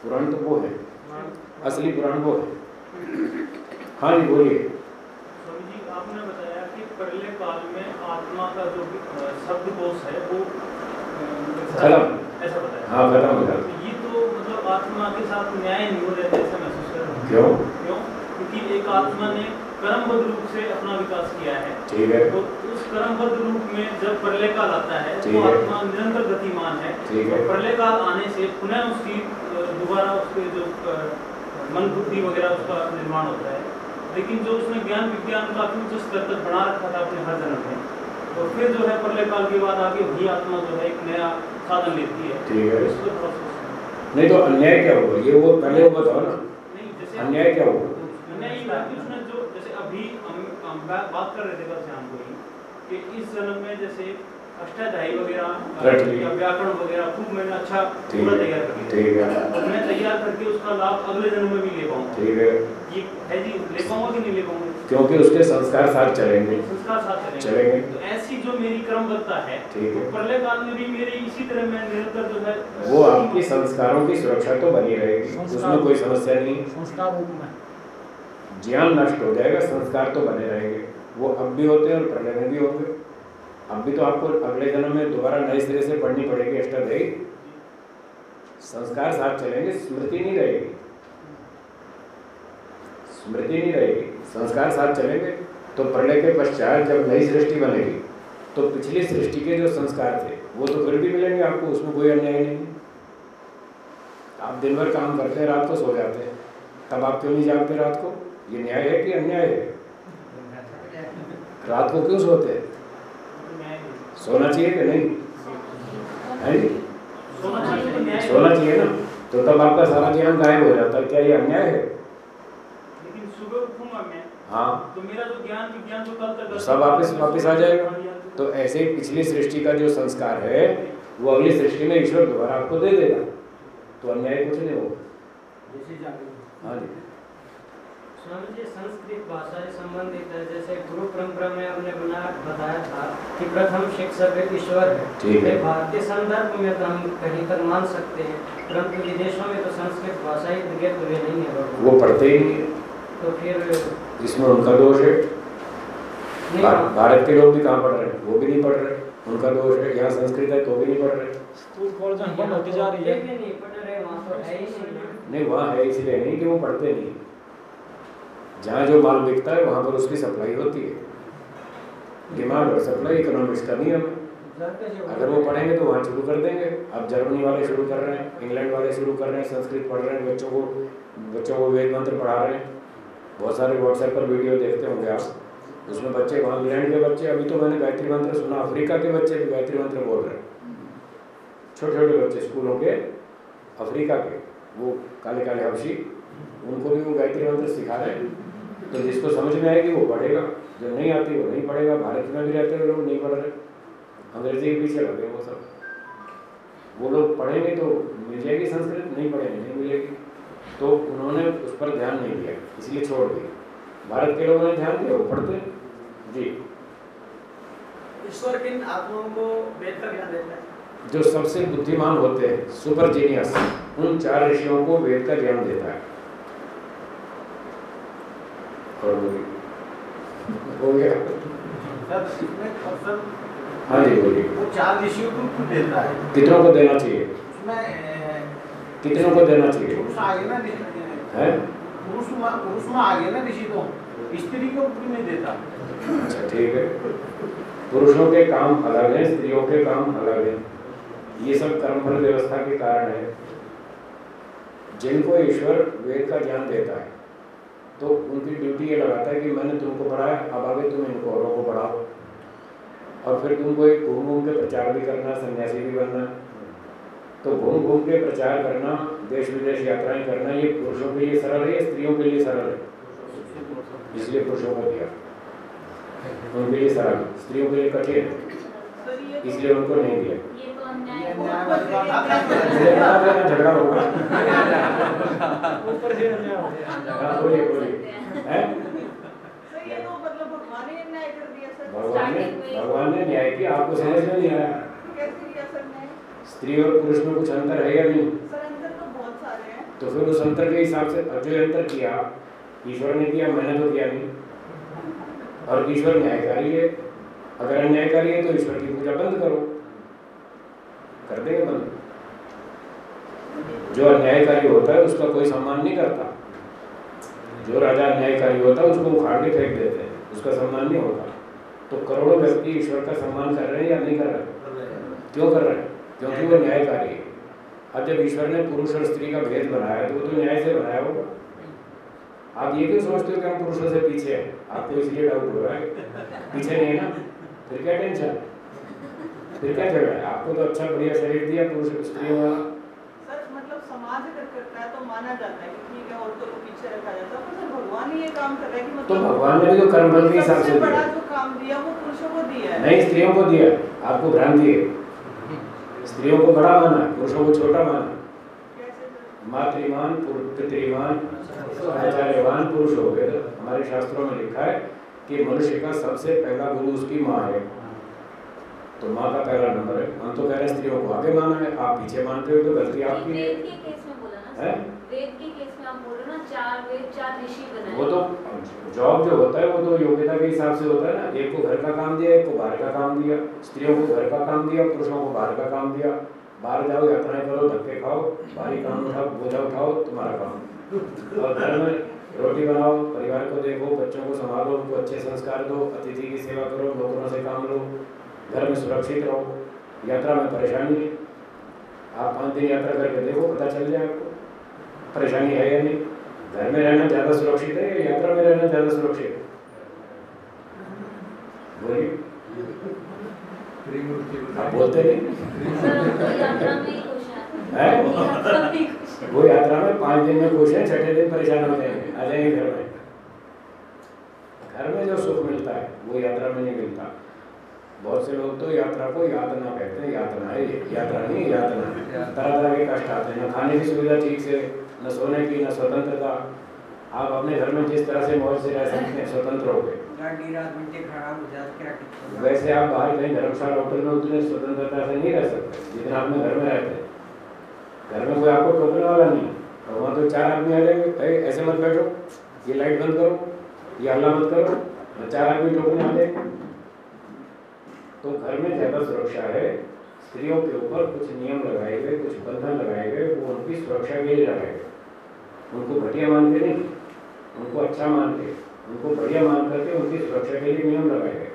पुराण तो वो है। असली पुराण वो है। हाँ जी बोलिए। आपने बताया कि पहले काल में आत्मा का जो शब्दकोश है वो खत्म। ऐसा बताया। हाँ खत्म हो तो ये तो मतलब आत्मा के साथ न्याय नहीं हो रहा ऐसा महसूस कर रहा क्यों? क्यों? क्योंकि एक आत्मा ने कर्मबद्ध रूप से अपना विकास किया है। ठीक है। तो उस कर्मबद्ध रूप में जब प्रलय काल आता है तो आत्मा निरंतर गतिमान है। ठीक है। तो प्रलय काल आने से पुनः उसकी दोबारा उसके जो मन बुद्धि वगैरह उसका निर्माण होता है। लेकिन जो उसने ज्ञान विज्ञान काफ़ी उच्च स्तर तक बना रखा था अपने हर जन्म में तो फिर जो है प्रलय काल के बाद आगे वही आत्मा जो है एक नया साधन लेती है। ठीक है। इसको थोड़ा नहीं तो अन्याय क्या हुआ ये वो पहले वो बताओ ना। नहीं जैसे अन्याय क्या हुआ अन्याय ये कि उसने जो जैसे अभी हम बात कर रहे थे कल शाम को ही कि इस जन्म में जैसे अष्टाध्यायी वगैरह रट लिया। या व्याकरण वगैरह खूब मैंने अच्छा पूरा तैयार कर लिया। ठीक है। और मैं तैयार करके उसका लाभ अगले जन्म में भी ले पाऊँगा। ठीक है। ये है जी ले पाऊँगा कि नहीं ले पाऊँगा? क्योंकि उसके संस्कार साथ चलेंगे। संस्कार साथ चलेंगे। तो ऐसी जो मेरी क्रमबद्धता है ठीक है। तो प्रलय काल में भी मेरी इसी तरह मैं निरंतर जो है वो आपकी संस्कारों की सुरक्षा तो बनी रहेगी। उसमें कोई समस्या नहीं। संस्कार रूप में। ज्ञान नष्ट हो जाएगा संस्कार तो बने रहेंगे। वो अब भी होते हैं और प्रलय में भी होंगे। अब भी तो आपको अगले जन्म में दोबारा नए सिरे से पढ़नी पड़ेगी अष्टाध्यायी संस्कार साथ चलेंगे, स्मृति नहीं रहेगी। स्मृति नहीं रहेगी, संस्कार साथ चलेंगे। तो प्रलय के पश्चात जब नई सृष्टि बनेगी तो पिछली सृष्टि के जो संस्कार थे, वो तो फिर भी मिलेंगे आपको, उसमें कोई अन्याय नहीं। आप दिन भर काम करते हैं रात को सो जाते हैं। तब आप क्यों नहीं जागते रात को? ये न्याय है कि अन्याय है? रात को क्यों सोते हैं? सोना चाहिए कि नहीं? है जी? सोना चाहिए तो ना? तो तब आपका सारा ज्ञान गायब हो जाता है। क्या ये अन्याय है? लेकिन सुबह उठूँगा मैं। हाँ। तो मेरा जो ज्ञान विज्ञान जो कल तक सब वापस वापस आ जाएगा। तो ऐसे ही पिछली सृष्टि का जो संस्कार है वो अगली सृष्टि में ईश्वर दोबारा आपको दे देगा। तो अन्याय कुछ नहीं होगा। हाँ जी। स्वामी जी संस्कृत भाषा से संबंधित है। जैसे गुरु परंपरा में बना बताया था कि प्रथम शिक्षक ईश्वर है। भारतीय संदर्भ में तो हम कहीं तक मान सकते हैं परंतु विदेशों में तो संस्कृत भाषा ही नहीं है वो पढ़ते ही तो फिर इसमें उनका दोष है। भारत के लोग भी कहाँ पढ़ रहे हैं? वो भी नहीं पढ़ रहे। उनका दोष है। यहाँ संस्कृत है तो भी नहीं पढ़ रहे। स्कूल कॉलेज बंद होती जा रही है। नहीं वहाँ तो है ही नहीं। ना। नहीं वहाँ है इसलिए नहीं कि वो पढ़ते नहीं। जहाँ जो माल बिकता है, वहाँ पर उसकी सप्लाई होती है। डिमांड और सप्लाई इकोनॉमिक्स का नियम अगर वो पढ़ेंगे तो वहाँ शुरू कर देंगे। अब जर्मनी वाले शुरू कर रहे हैं, इंग्लैंड वाले शुरू कर रहे हैं, संस्कृत पढ़ रहे हैं, बच्चों को बच्चों को वेद मंत्र पढ़ा रहे हैं। बहुत सारे व्हाट्सएप पर वीडियो देखते होंगे आप। उसमें बच्चे वहाँ इंग्लैंड के बच्चे, अभी तो मैंने गायत्री मंत्र सुना, अफ्रीका के बच्चे भी गायत्री मंत्र बोल रहे हैं। छोटे छोटे बच्चे स्कूलों के, अफ्रीका के, वो काले काले हबशी, उनको भी वो गायत्री मंत्र सिखा रहे हैं। तो जिसको समझ में आएगी वो पढ़ेगा जो नहीं आती वो नहीं पढ़ेगा भारत में भी रहते हुए लोग नहीं पढ़ रहे अंग्रेज़ी के पीछे लगे वो सब। वो लोग पढ़ेंगे तो मिल जाएगी संस्कृत नहीं पढ़ेंगे नहीं मिलेगी। तो उन्होंने उस पर ध्यान नहीं दिया इसलिए छोड़ दिया। भारत के लोगों ने ध्यान दिया वो पढ़ते हैं। जी। ईश्वर किन आत्माओं को वेद का ज्ञान देता है? जो सबसे बुद्धिमान होते हैं सुपर जीनियस उन चार ऋषियों को वेद का ज्ञान देता है। कितनों को देना चाहिए कितनों को देना चाहिए अच्छा ठीक है पुरुषों के काम अलग हैं, स्त्रियों के काम अलग हैं। ये सब कर्मफल व्यवस्था के कारण है, जिनको ईश्वर वेद का ज्ञान देता है। तो उनकी ड्यूटी ये लगाता है कि मैंने तुमको पढ़ाया, अब आगे तुम इनको औरों को पढ़ाओ। और फिर तुमको एक घूम घूम के प्रचार भी करना, सन्यासी भी बनना। तो घूम घूम के प्रचार करना देश विदेश यात्राएँ करना, ये पुरुषों के लिए सरल है स्त्रियों के लिए सरल है? इसलिए पुरुषों को दिया। उनके लिए सरल, स्त्रियों के लिए कठिन, इसलिए उनको नहीं दिया। झगड़ा होगा ऊपर से बोलिए बोलिए भगवान ने भगवान ने न्याय किया आपको समझ में नहीं आया स्त्री और पुरुष में कुछ अंतर है या नहीं तो फिर उस अंतर के हिसाब से जो अंतर किया, ईश्वर ने किया, मैंने तो किया नहीं। और ईश्वर न्यायकारी है, अगर अन्यायकारी है तो ईश्वर की पूजा बंद करो। कर देंगे बंद। जो अन्यायकारी होता है उसका कोई सम्मान नहीं करता। जो राजा अन्यायकारी होता है उसको उखाड़ के फेंक देते हैं। उसका सम्मान नहीं होता। तो करोड़ों व्यक्ति ईश्वर का सम्मान कर रहे हैं या नहीं कर रहे? क्यों कर रहे हैं? क्योंकि वो न्यायकारी है। अब जब ईश्वर ने पुरुष और स्त्री का भेद बनाया तो वो तो न्याय से बनाया होगा। आप ये क्यों सोचते हो कि हम पुरुषों से पीछे हैं? आपको इसलिए डाउट हो रहा है। पीछे नहीं है ना? फिर क्या टेंशन फिर क्या झगड़ा है आपको तो अच्छा बढ़िया शरीर दिया पुरुष स्त्रियों वाला सर मतलब समाज अगर करता है तो माना जाता है कि ठीक है औरतों को पीछे रखा जाता है पर सर भगवान ही ये काम कर रहा है कि मतलब तो भगवान ने भी तो कर्मफल के हिसाब से बड़ा दिया। जो काम दिया वो पुरुषों को दिया है। नहीं स्त्रियों को दिया आपको भ्रांति है। स्त्रियों को बड़ा माना पुरुषों को छोटा माना। मातृमान पितृमान आचार्यवान पुरुष हो गए। हमारे शास्त्रों में लिखा है कि मनुष्य का सबसे पहला गुरु उसकी माँ है। तो माँ का पहला नंबर है हम तो कह रहे हैं स्त्रियों को आगे माना है आप पीछे मानते हो तो गलती आपकी है। वेद के केस में बोला ना? सर वेद के केस में आप बोल रहे ना चार वेद चार ऋषि बनाए। वो तो जॉब जो होता है वो तो योग्यता के हिसाब से होता है ना। एक को घर का काम दिया एक को बाहर का काम दिया। स्त्रियों को घर का काम दिया पुरुषों को बाहर का काम दिया। बाहर जाओ यात्राएँ करो धक्के खाओ भारी काम उठाओ बोझा उठाओ तुम्हारा काम। और घर में रोटी बनाओ परिवार को देखो बच्चों को संभालो उनको अच्छे संस्कार दो अतिथि की सेवा करो नौकरों से काम लो। घर में सुरक्षित रहो। यात्रा में परेशानी है आप पाँच दिन यात्रा करके देखो, पता चल जाए आपको। परेशानी है या नहीं? घर में रहना ज़्यादा सुरक्षित है या यात्रा में रहना ज़्यादा सुरक्षित है? बोलिए। आप बोलते नहीं? वो यात्रा में पाँच दिन में खुश है छठे दिन परेशान होते हैं। आ जाएँगे घर में। घर में जो सुख मिलता है, वो यात्रा में नहीं मिलता। बहुत से लोग तो यात्रा को यातना कहते हैं यातना है यात्रा नहीं यातना। तरह तरह के कष्ट आते हैं। न खाने की सुविधा ठीक से न सोने की न स्वतंत्रता। आप अपने घर में जिस तरह से मौज से रह सकते हैं स्वतंत्र हो गए। वैसे आप बाहर कहीं धर्मशाला होटल में उतने स्वतंत्रता से नहीं रह सकते जितना अपने घर में रहते हैं। घर में कोई आपको टोकने वाला नहीं और वहाँ तो चार आदमी आ जाएँगे ऐसे मत बैठो ये लाइट बंद करो ये हल्ला मत करो चार आदमी टोकने आ जाएँगे। तो घर में ज़्यादा सुरक्षा है। स्त्रियों के ऊपर कुछ नियम लगाए गए कुछ बंधन लगाए गए वो उनकी सुरक्षा के लिए लगाए गए उनको घटिया मान के नहीं, उनको अच्छा मान के उनको बढ़िया मान करके उनकी सुरक्षा के लिए नियम लगाए गए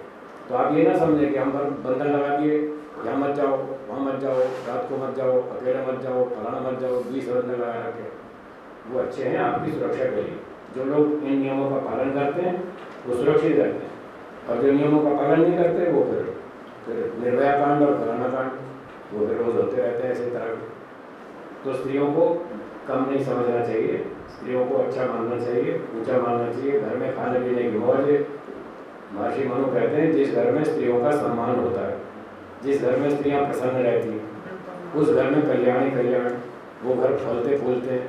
तो आप ये ना समझें कि हम पर बंधन लगा दिए, यहाँ मत जाओ, वहाँ मत जाओ, रात को मत जाओ, अकेला मत जाओ, फलाना मत जाओ, बीस बंधन लगा रखे। वो अच्छे हैं आपकी सुरक्षा के लिए। जो लोग इन नियमों का पालन करते हैं, वो सुरक्षित रहते हैं। और जो नियमों का पालन नहीं करते, वो फिर फिर निर्भया कांड और फलाना कांड वो फिर रोज होते रहते हैं इसी तरह तो स्त्रियों को कम नहीं समझना चाहिए स्त्रियों को अच्छा मानना चाहिए ऊँचा मानना चाहिए घर में खाने पीने की मौज महर्षि मनु कहते हैं जिस घर में स्त्रियों का सम्मान होता है जिस घर में स्त्रियाँ प्रसन्न रहती हैं उस घर में कल्याण ही कल्याण वो घर फलते फूलते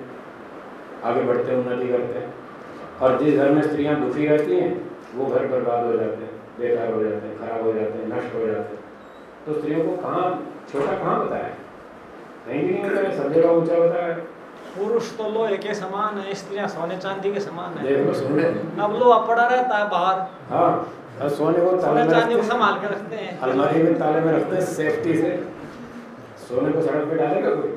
आगे बढ़ते उन्नति करते हैं और जिस घर में स्त्रियाँ दुखी रहती हैं वो घर बर्बाद हो जाते हैं बेकार हो जाते हैं खराब हो जाते हैं नष्ट हो जाते हैं। तो स्त्रियों को कहाँ छोटा कहाँ बताया कहीं भी नहीं बताया सब जगह ऊँचा बताया पुरुष तो लोहे के समान है स्त्रियाँ सोने चांदी के समान है। अब लोहा पड़ा रहता है बाहर। हाँ सोने को ताले सोने में चांदी को संभाल के रखते हैं। अलमारी में ताले में रखते हैं सेफ्टी से। सोने को सड़क पे डालेगा कोई?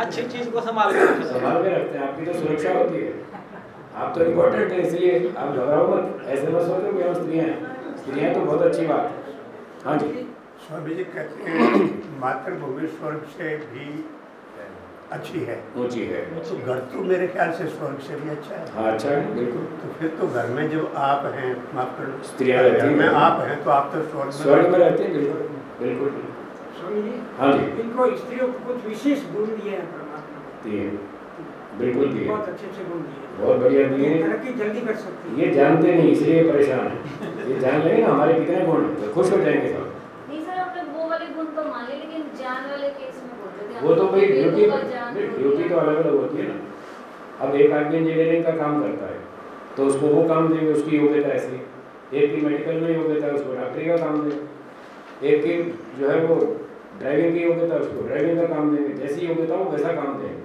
अच्छी चीज़ को संभाल के संभाल के रखते हैं। आपकी तो सुरक्षा होती है। आप तो इम्पोर्टेंट है इसलिए आप घबराओ मत। ऐसे मत सोचो कि हम स्त्रियाँ हैं। स्त्रियाँ तो बहुत अच्छी बात है। हाँ जी। स्वामी जी कहते हैं मातृभूमि स्वर्ग से भी अच्छी है। ऊँची है। तो घर तो मेरे ख्याल से स्वर्ग से भी अच्छा है। हाँ अच्छा है बिल्कुल। तो फिर तो घर में जो आप हैं माफ़ कर। स्त्रियाँ रहती घर में आप हैं तो आप तो स्वर्ग स्वर्ग में रहते हैं। बिल्कुल बिल्कुल। स्वामी जी हाँ जी। इनको स्त्रियों को कुछ विशेष गुण दिए हैं परमात्मा। दिए बिल्कुल दिए बहुत अच्छे अच्छे गुण दिए बहुत बढ़िया दिए तरक्की जल्दी कर सकती है। ये जानते नहीं इसलिए परेशान है। ये जान लेंगे ना हमारे कितने गुण हैं? तो खुश हो जाएँगे सब। नहीं सर आपने वो तो मान लिए लेकिन जान वाले केस में बोल रहे थे। वो तो भाई ड्यूटी ड्यूटी तो अलग अलग होती है ना। अब एक आदमी इंजीनियरिंग का काम करता है तो उसको वो काम देंगे उसकी योग्यता ऐसी। एक की मेडिकल में योग्यता है उसको डॉक्टरी का काम देंगे। एक की जो है वो ड्राइविंग की योग्यता है उसको ड्राइविंग का काम देंगे। जैसी योग्यता हो वैसा काम देंगे।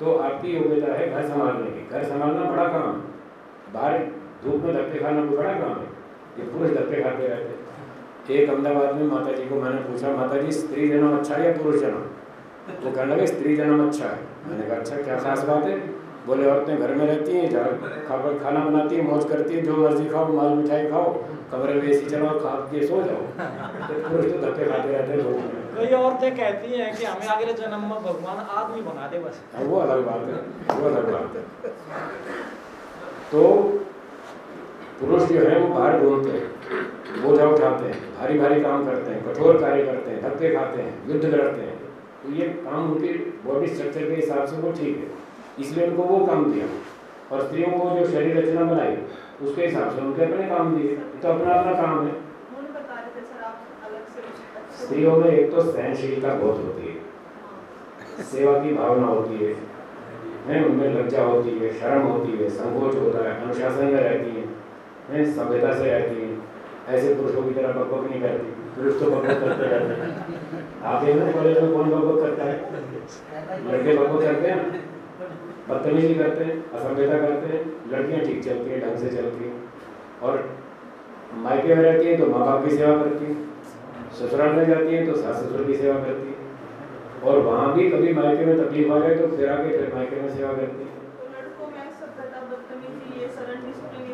तो आपकी योग्यता है घर संभालने की घर संभालना बड़ा काम है। बाहर धूप में धक्के खाना कोई बड़ा काम है। ये पुरुष धक्के खाते रहते एक अहमदाबाद में माता जी को मैंने पूछा माता जी स्त्री जन्म अच्छा है या पुरुष जन्म? वो कहने लगे, स्त्री जन्म अच्छा है। मैंने कहा अच्छा क्या खास बात है? बोले, औरतें घर में रहती हैं, झाड़ खाकर खाना बनाती हैं, मौज करती हैं, जो मर्ज़ी खाओ, माल मिठाई खाओ, कमरे में एसी चलाओ खा के सो जाओ। तो पुरुष तो धक्के खाते रहते हैं लोगों में। कई औरतें कहती हैं कि हमें अगले जन्म में भगवान आदमी बना दे बस। वो अलग बात है, वो अलग बात है। तो पुरुष जो है, वो बाहर घूमते हैं बोझा उठाते हैं, भारी भारी काम करते हैं, कठोर कार्य करते हैं, धक्के खाते हैं, युद्ध लड़ते हैं। तो ये काम उनके बॉडी स्ट्रक्चर के हिसाब से वो ठीक है। इसलिए उनको वो काम दिया। और स्त्रियों को जो शरीर रचना बनाई, उसके हिसाब से उनके अपने काम दिए। तो अपना अपना काम है उन्होंने बता रहे थे सर आप अलग से कुछ स्त्रियों में एक तो सहनशीलता बहुत होती है। सेवा की भावना होती है। हैं उनमें लज्जा होती है, शर्म होती है, संकोच होता है, अनुशासन में रहती है। हैं सभ्यता से रहती है। ऐसे पुरुषों की तरह बकबक नहीं करती। पुरुष तो बकबक करते रहते हैं। आप देखना कॉलेज में कौन बकबक करता है? लड़के बकबक करते हैं बदतमीजी करते हैं, असभ्यता करते हैं, लड़कियाँ ठीक चलती हैं, ढंग से चलती हैं। और मायके में रहती हैं तो माँ बाप की सेवा करती हैं। ससुराल में जाती है तो सास ससुर की सेवा करती है। और वहाँ भी कभी मायके में तकलीफ़ आ जाए तो फिर आके फिर मायके में सेवा करती है।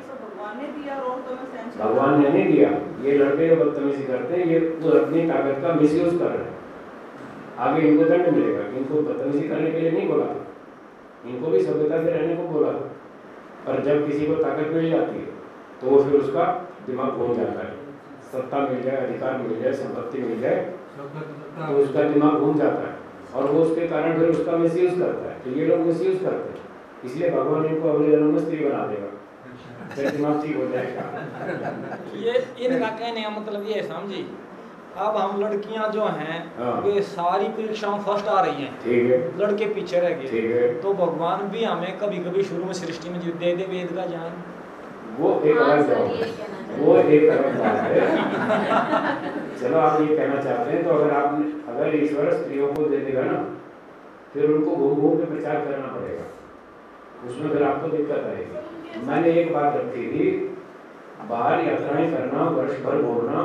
तो भगवान ने दिया और औरतों में सहनशीलता भगवान ने नहीं दिया। ये लड़के जो बदतमीजी करते हैं ये वो अपनी ताकत का मिस यूज़ कर रहे हैं। आगे इनको दंड मिलेगा। इनको बदतमीजी करने के लिए नहीं बोला इनको भी सभ्यता से रहने को बोला पर जब किसी को ताकत मिल जाती है तो वो फिर उसका दिमाग घूम जाता है। सत्ता मिल जाए अधिकार मिल जाए संपत्ति मिल जाए तो उसका दिमाग घूम जाता है। और वो उसके कारण फिर उसका मिस यूज़ करता है तो ये लोग मिस यूज़ करते हैं। इसलिए भगवान इनको अगले जन्म में स्त्री बना देगा। फिर दिमाग ठीक हो जाएगा। ये इनका कहने का मतलब ये है समझी? अब हम लड़कियाँ जो हैं हाँ। वे सारी परीक्षाओं फ़र्स्ट आ रही हैं। ठीक है। लड़के पीछे रह गए। तो भगवान भी हमें कभी कभी शुरू में सृष्टि में दे दे वेद का ज्ञान। वो एक हाँ, अलग वो एक अलग बात है चलो आप ये कहना चाहते हैं तो अगर आप अगर ईश्वर स्त्रियों को दे देगा ना फिर उनको घूम घूम के प्रचार करना पड़ेगा। उसमें फिर आपको दिक्कत आएगी। मैंने एक बात रखी थी बाहर यात्राएँ करना वर्ष भर घूमना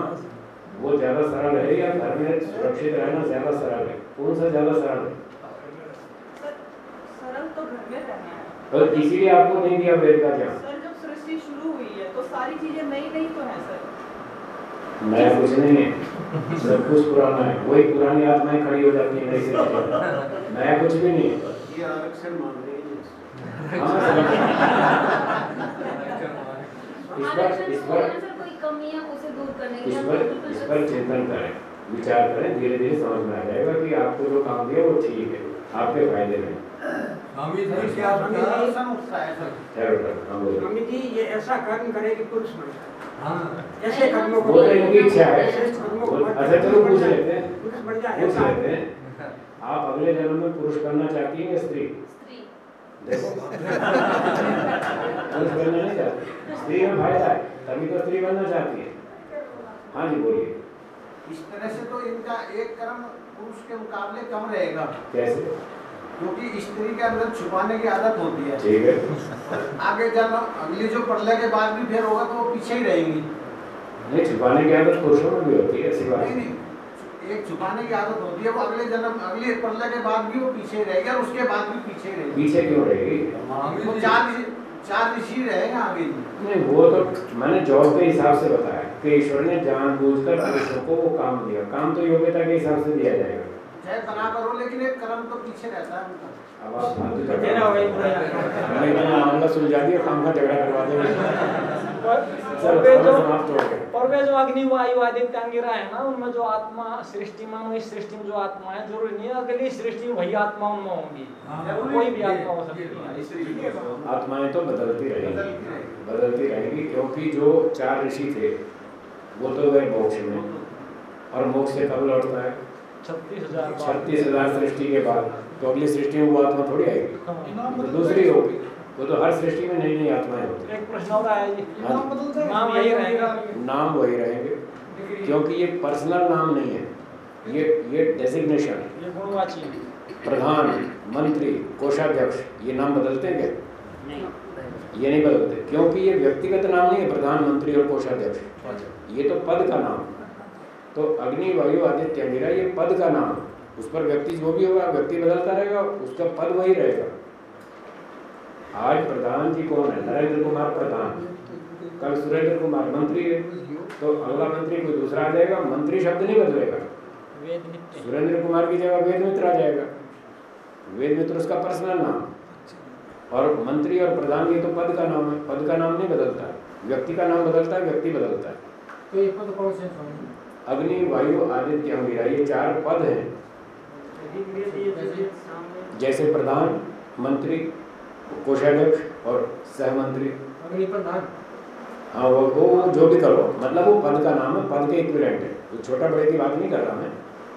वो ज़्यादा सरल है या घर में सुरक्षित रहना ज़्यादा सरल है? कौन सा ज़्यादा सरल है? सरल तो घर में रहना है। तो इसीलिए आपको नहीं दिया वेद का ज्ञान सर जब सृष्टि शुरू हुई है तो सारी चीज़ें नई नई तो है सर। नया कुछ नहीं है सब कुछ पुराना है। वही पुरानी आत्माएँ खड़ी हो जाती है नया कुछ भी नहीं। है ये आरक्षण मान रहे हैं। हाँ, इस पर इस पर होना सर कोई कमी उसे दूर करने के इस पर चिंतन करें विचार करें धीरे धीरे समझ में आ जाएगा कि आपको जो काम दिया वो ठीक है। आपके फ़ायदे में स्वामी जी क्या है? स्वामी जी ये ऐसा कर्म करे कि पुरुष बन जाए। हाँ। ऐसे कर्मों को वो तो इनकी इच्छा है। ऐसे कर्मों को वो- अच्छा चलो पूछ लेते हैं। पुरुष बन जाए पूछ लेते हैं। आप अगले जन्म में पुरुष बनना चाहती हैं या स्त्री? स्त्री। देखो। पुरुष बनना नहीं चाहती। स्त्री में फ़ायदा है तभी तो स्त्री बनना चाहती है। हाँ जी बोलिए। इस तरह से तो इनका एक कर्म पुरुष के मुकाबले कम रहेगा। कैसे? क्योंकि स्त्री के अंदर छुपाने की आदत होती है। ठीक है। आगे जब अगली जो प्रलय के बाद भी फिर होगा तो वो पीछे ही रहेंगी। नहीं छुपाने की आदत पुरुषों में भी होती है ऐसी बात नहीं एक छुपाने की आदत होती है वो अगले जन्म अगले प्रलय के बाद भी वो पीछे रहेगी और उसके बाद भी पीछे रहेगी। पीछे क्यों रहेगी? वो चार चार ऋषि रहेगा आगे नहीं वो तो मैंने जॉब के हिसाब से बताया। कि ईश्वर ने जानबूझकर पुरुषों को वो काम दिया। काम तो योग्यता के हिसाब से दिया जाएगा। चाहे बना करो लेकिन एक कर्म तो पीछे रहता है उनका। अब आप सुलझा दिया काम का झगड़ा करवा देंगे समय समाप्त हो गया। और वे जो अग्नि वायु आदित्य अंगिरा है ना उनमें जो आत्मा सृष्टि में इस सृष्टि में जो आत्मा है ज़रूरी नहीं है अगली सृष्टि में वही आत्मा उनमें होंगी हाँ, कोई भी आत्मा हो सकती है। आत्माएँ तो बदलती रहेंगी। बदलती रहेंगी। क्योंकि जो चार ऋषि थे वो तो गए मोक्ष में। और मोक्ष से कब लौटता है? छत्तीस हज़ार छत्तीस हज़ार सृष्टि के बाद। तो अगली सृष्टि में वो आत्मा थोड़ी आएगी। हाँ। दूसरी होगी। वो तो हर सृष्टि में नई नई आत्माएँ होती हैं। एक प्रश्न और आया जी। नाम बदलते हैं। नाम यही रहेगा। नाम वही रहेंगे क्योंकि ये पर्सनल नाम नहीं है। ये ये डेजिग्नेशन है ये गुणवाची है। प्रधान मंत्री कोषाध्यक्ष ये नाम बदलते हैं क्या? ये नहीं बदलते क्योंकि ये व्यक्तिगत नाम नहीं है प्रधानमंत्री और कोषाध्यक्ष। ये तो पद का नाम। है। तो अग्नि वायु आदित्य अंगिरा ये पद का नाम। है। उस पर व्यक्ति जो भी होगा व्यक्ति बदलता रहेगा उसका पद वही रहेगा। आज प्रधान जी कौन है? नरेंद्र कुमार प्रधान। कल सुरेंद्र कुमार मंत्री है। तो अगला मंत्री कोई दूसरा आ जाएगा? मंत्री शब्द नहीं बदलेगा। सुरेंद्र कुमार की जगह वेद मित्र आ जाएगा। वेद मित्र उसका पर्सनल नाम। और मंत्री और प्रधान ये तो पद का नाम है। पद का नाम नहीं बदलता। व्यक्ति का नाम बदलता है व्यक्ति बदलता है। तो ये पद कौन से अग्नि वायु आदित्य अंगिरा ये चार पद हैं। जैसे प्रधान मंत्री कोषाध्यक्ष और सहमंत्री। हाँ वो वो जो भी करो मतलब वो पद का नाम है पद के इक्विलेंट है। वो छोटा बड़े की बात नहीं कर रहा मैं।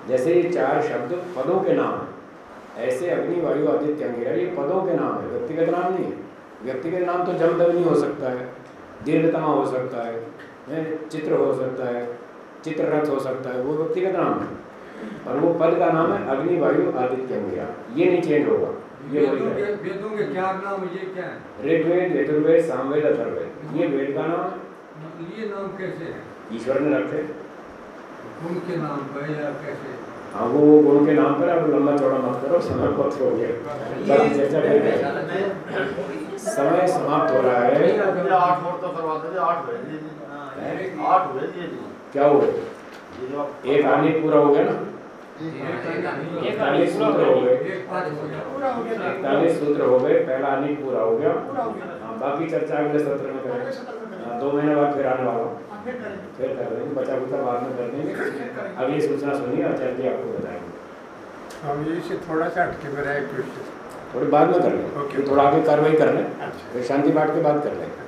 जैसे ये चार शब्द पदों के नाम है। ऐसे अग्नि वायु आदित्य अंगिरा ये पदों के नाम है। व्यक्तिगत नाम नहीं है। व्यक्तिगत नाम तो जमदग्नि हो सकता है दीर्घतमा हो सकता है चित्र हो सकता है चित्ररथ हो सकता है वो व्यक्तिगत नाम है। और वो पद का नाम है अग्नि वायु आदित्य अंगिरा। ये नहीं चेंज होगा। वेदों के वेदों के चार नाम ये क्या है? ऋग्वेद यजुर्वेद सामवेद अथर्ववेद। ये वेद का नाम? ये नाम कैसे है? ईश्वर ने रखे गुण के नाम पर या कैसे? हाँ वो गुण के नाम पर अब लंबा चौड़ा मत करो समय बहुत हो गया बड़ा चर्चा करेंगे। समय समाप्त हो रहा है। आठ और तो करवा दीजिए आठ हुए। आठ हुए क्या आप- एक आने पूरा हो गया ना? इकतालीस सूत्र हो गए। सूत्र हो पहला आने पूरा हो गया। बाकी चर्चा अगले सत्र में करेंगे। में। हाँ, दो महीने बाद फिर आने वाला। हूँ फिर कर देंगे बचा बुचा बाद में कर देंगे। अगली सूचना सुनिए और के आपको बताएँगे। स्वामी जी से थोड़ा सा मेरा एक क्वेश्चन थोड़ी बाद में कर ओके। थोड़ा आगे कार्रवाई कर लें। अच्छा। फिर शांति पाठ के बाद कर लेंगे।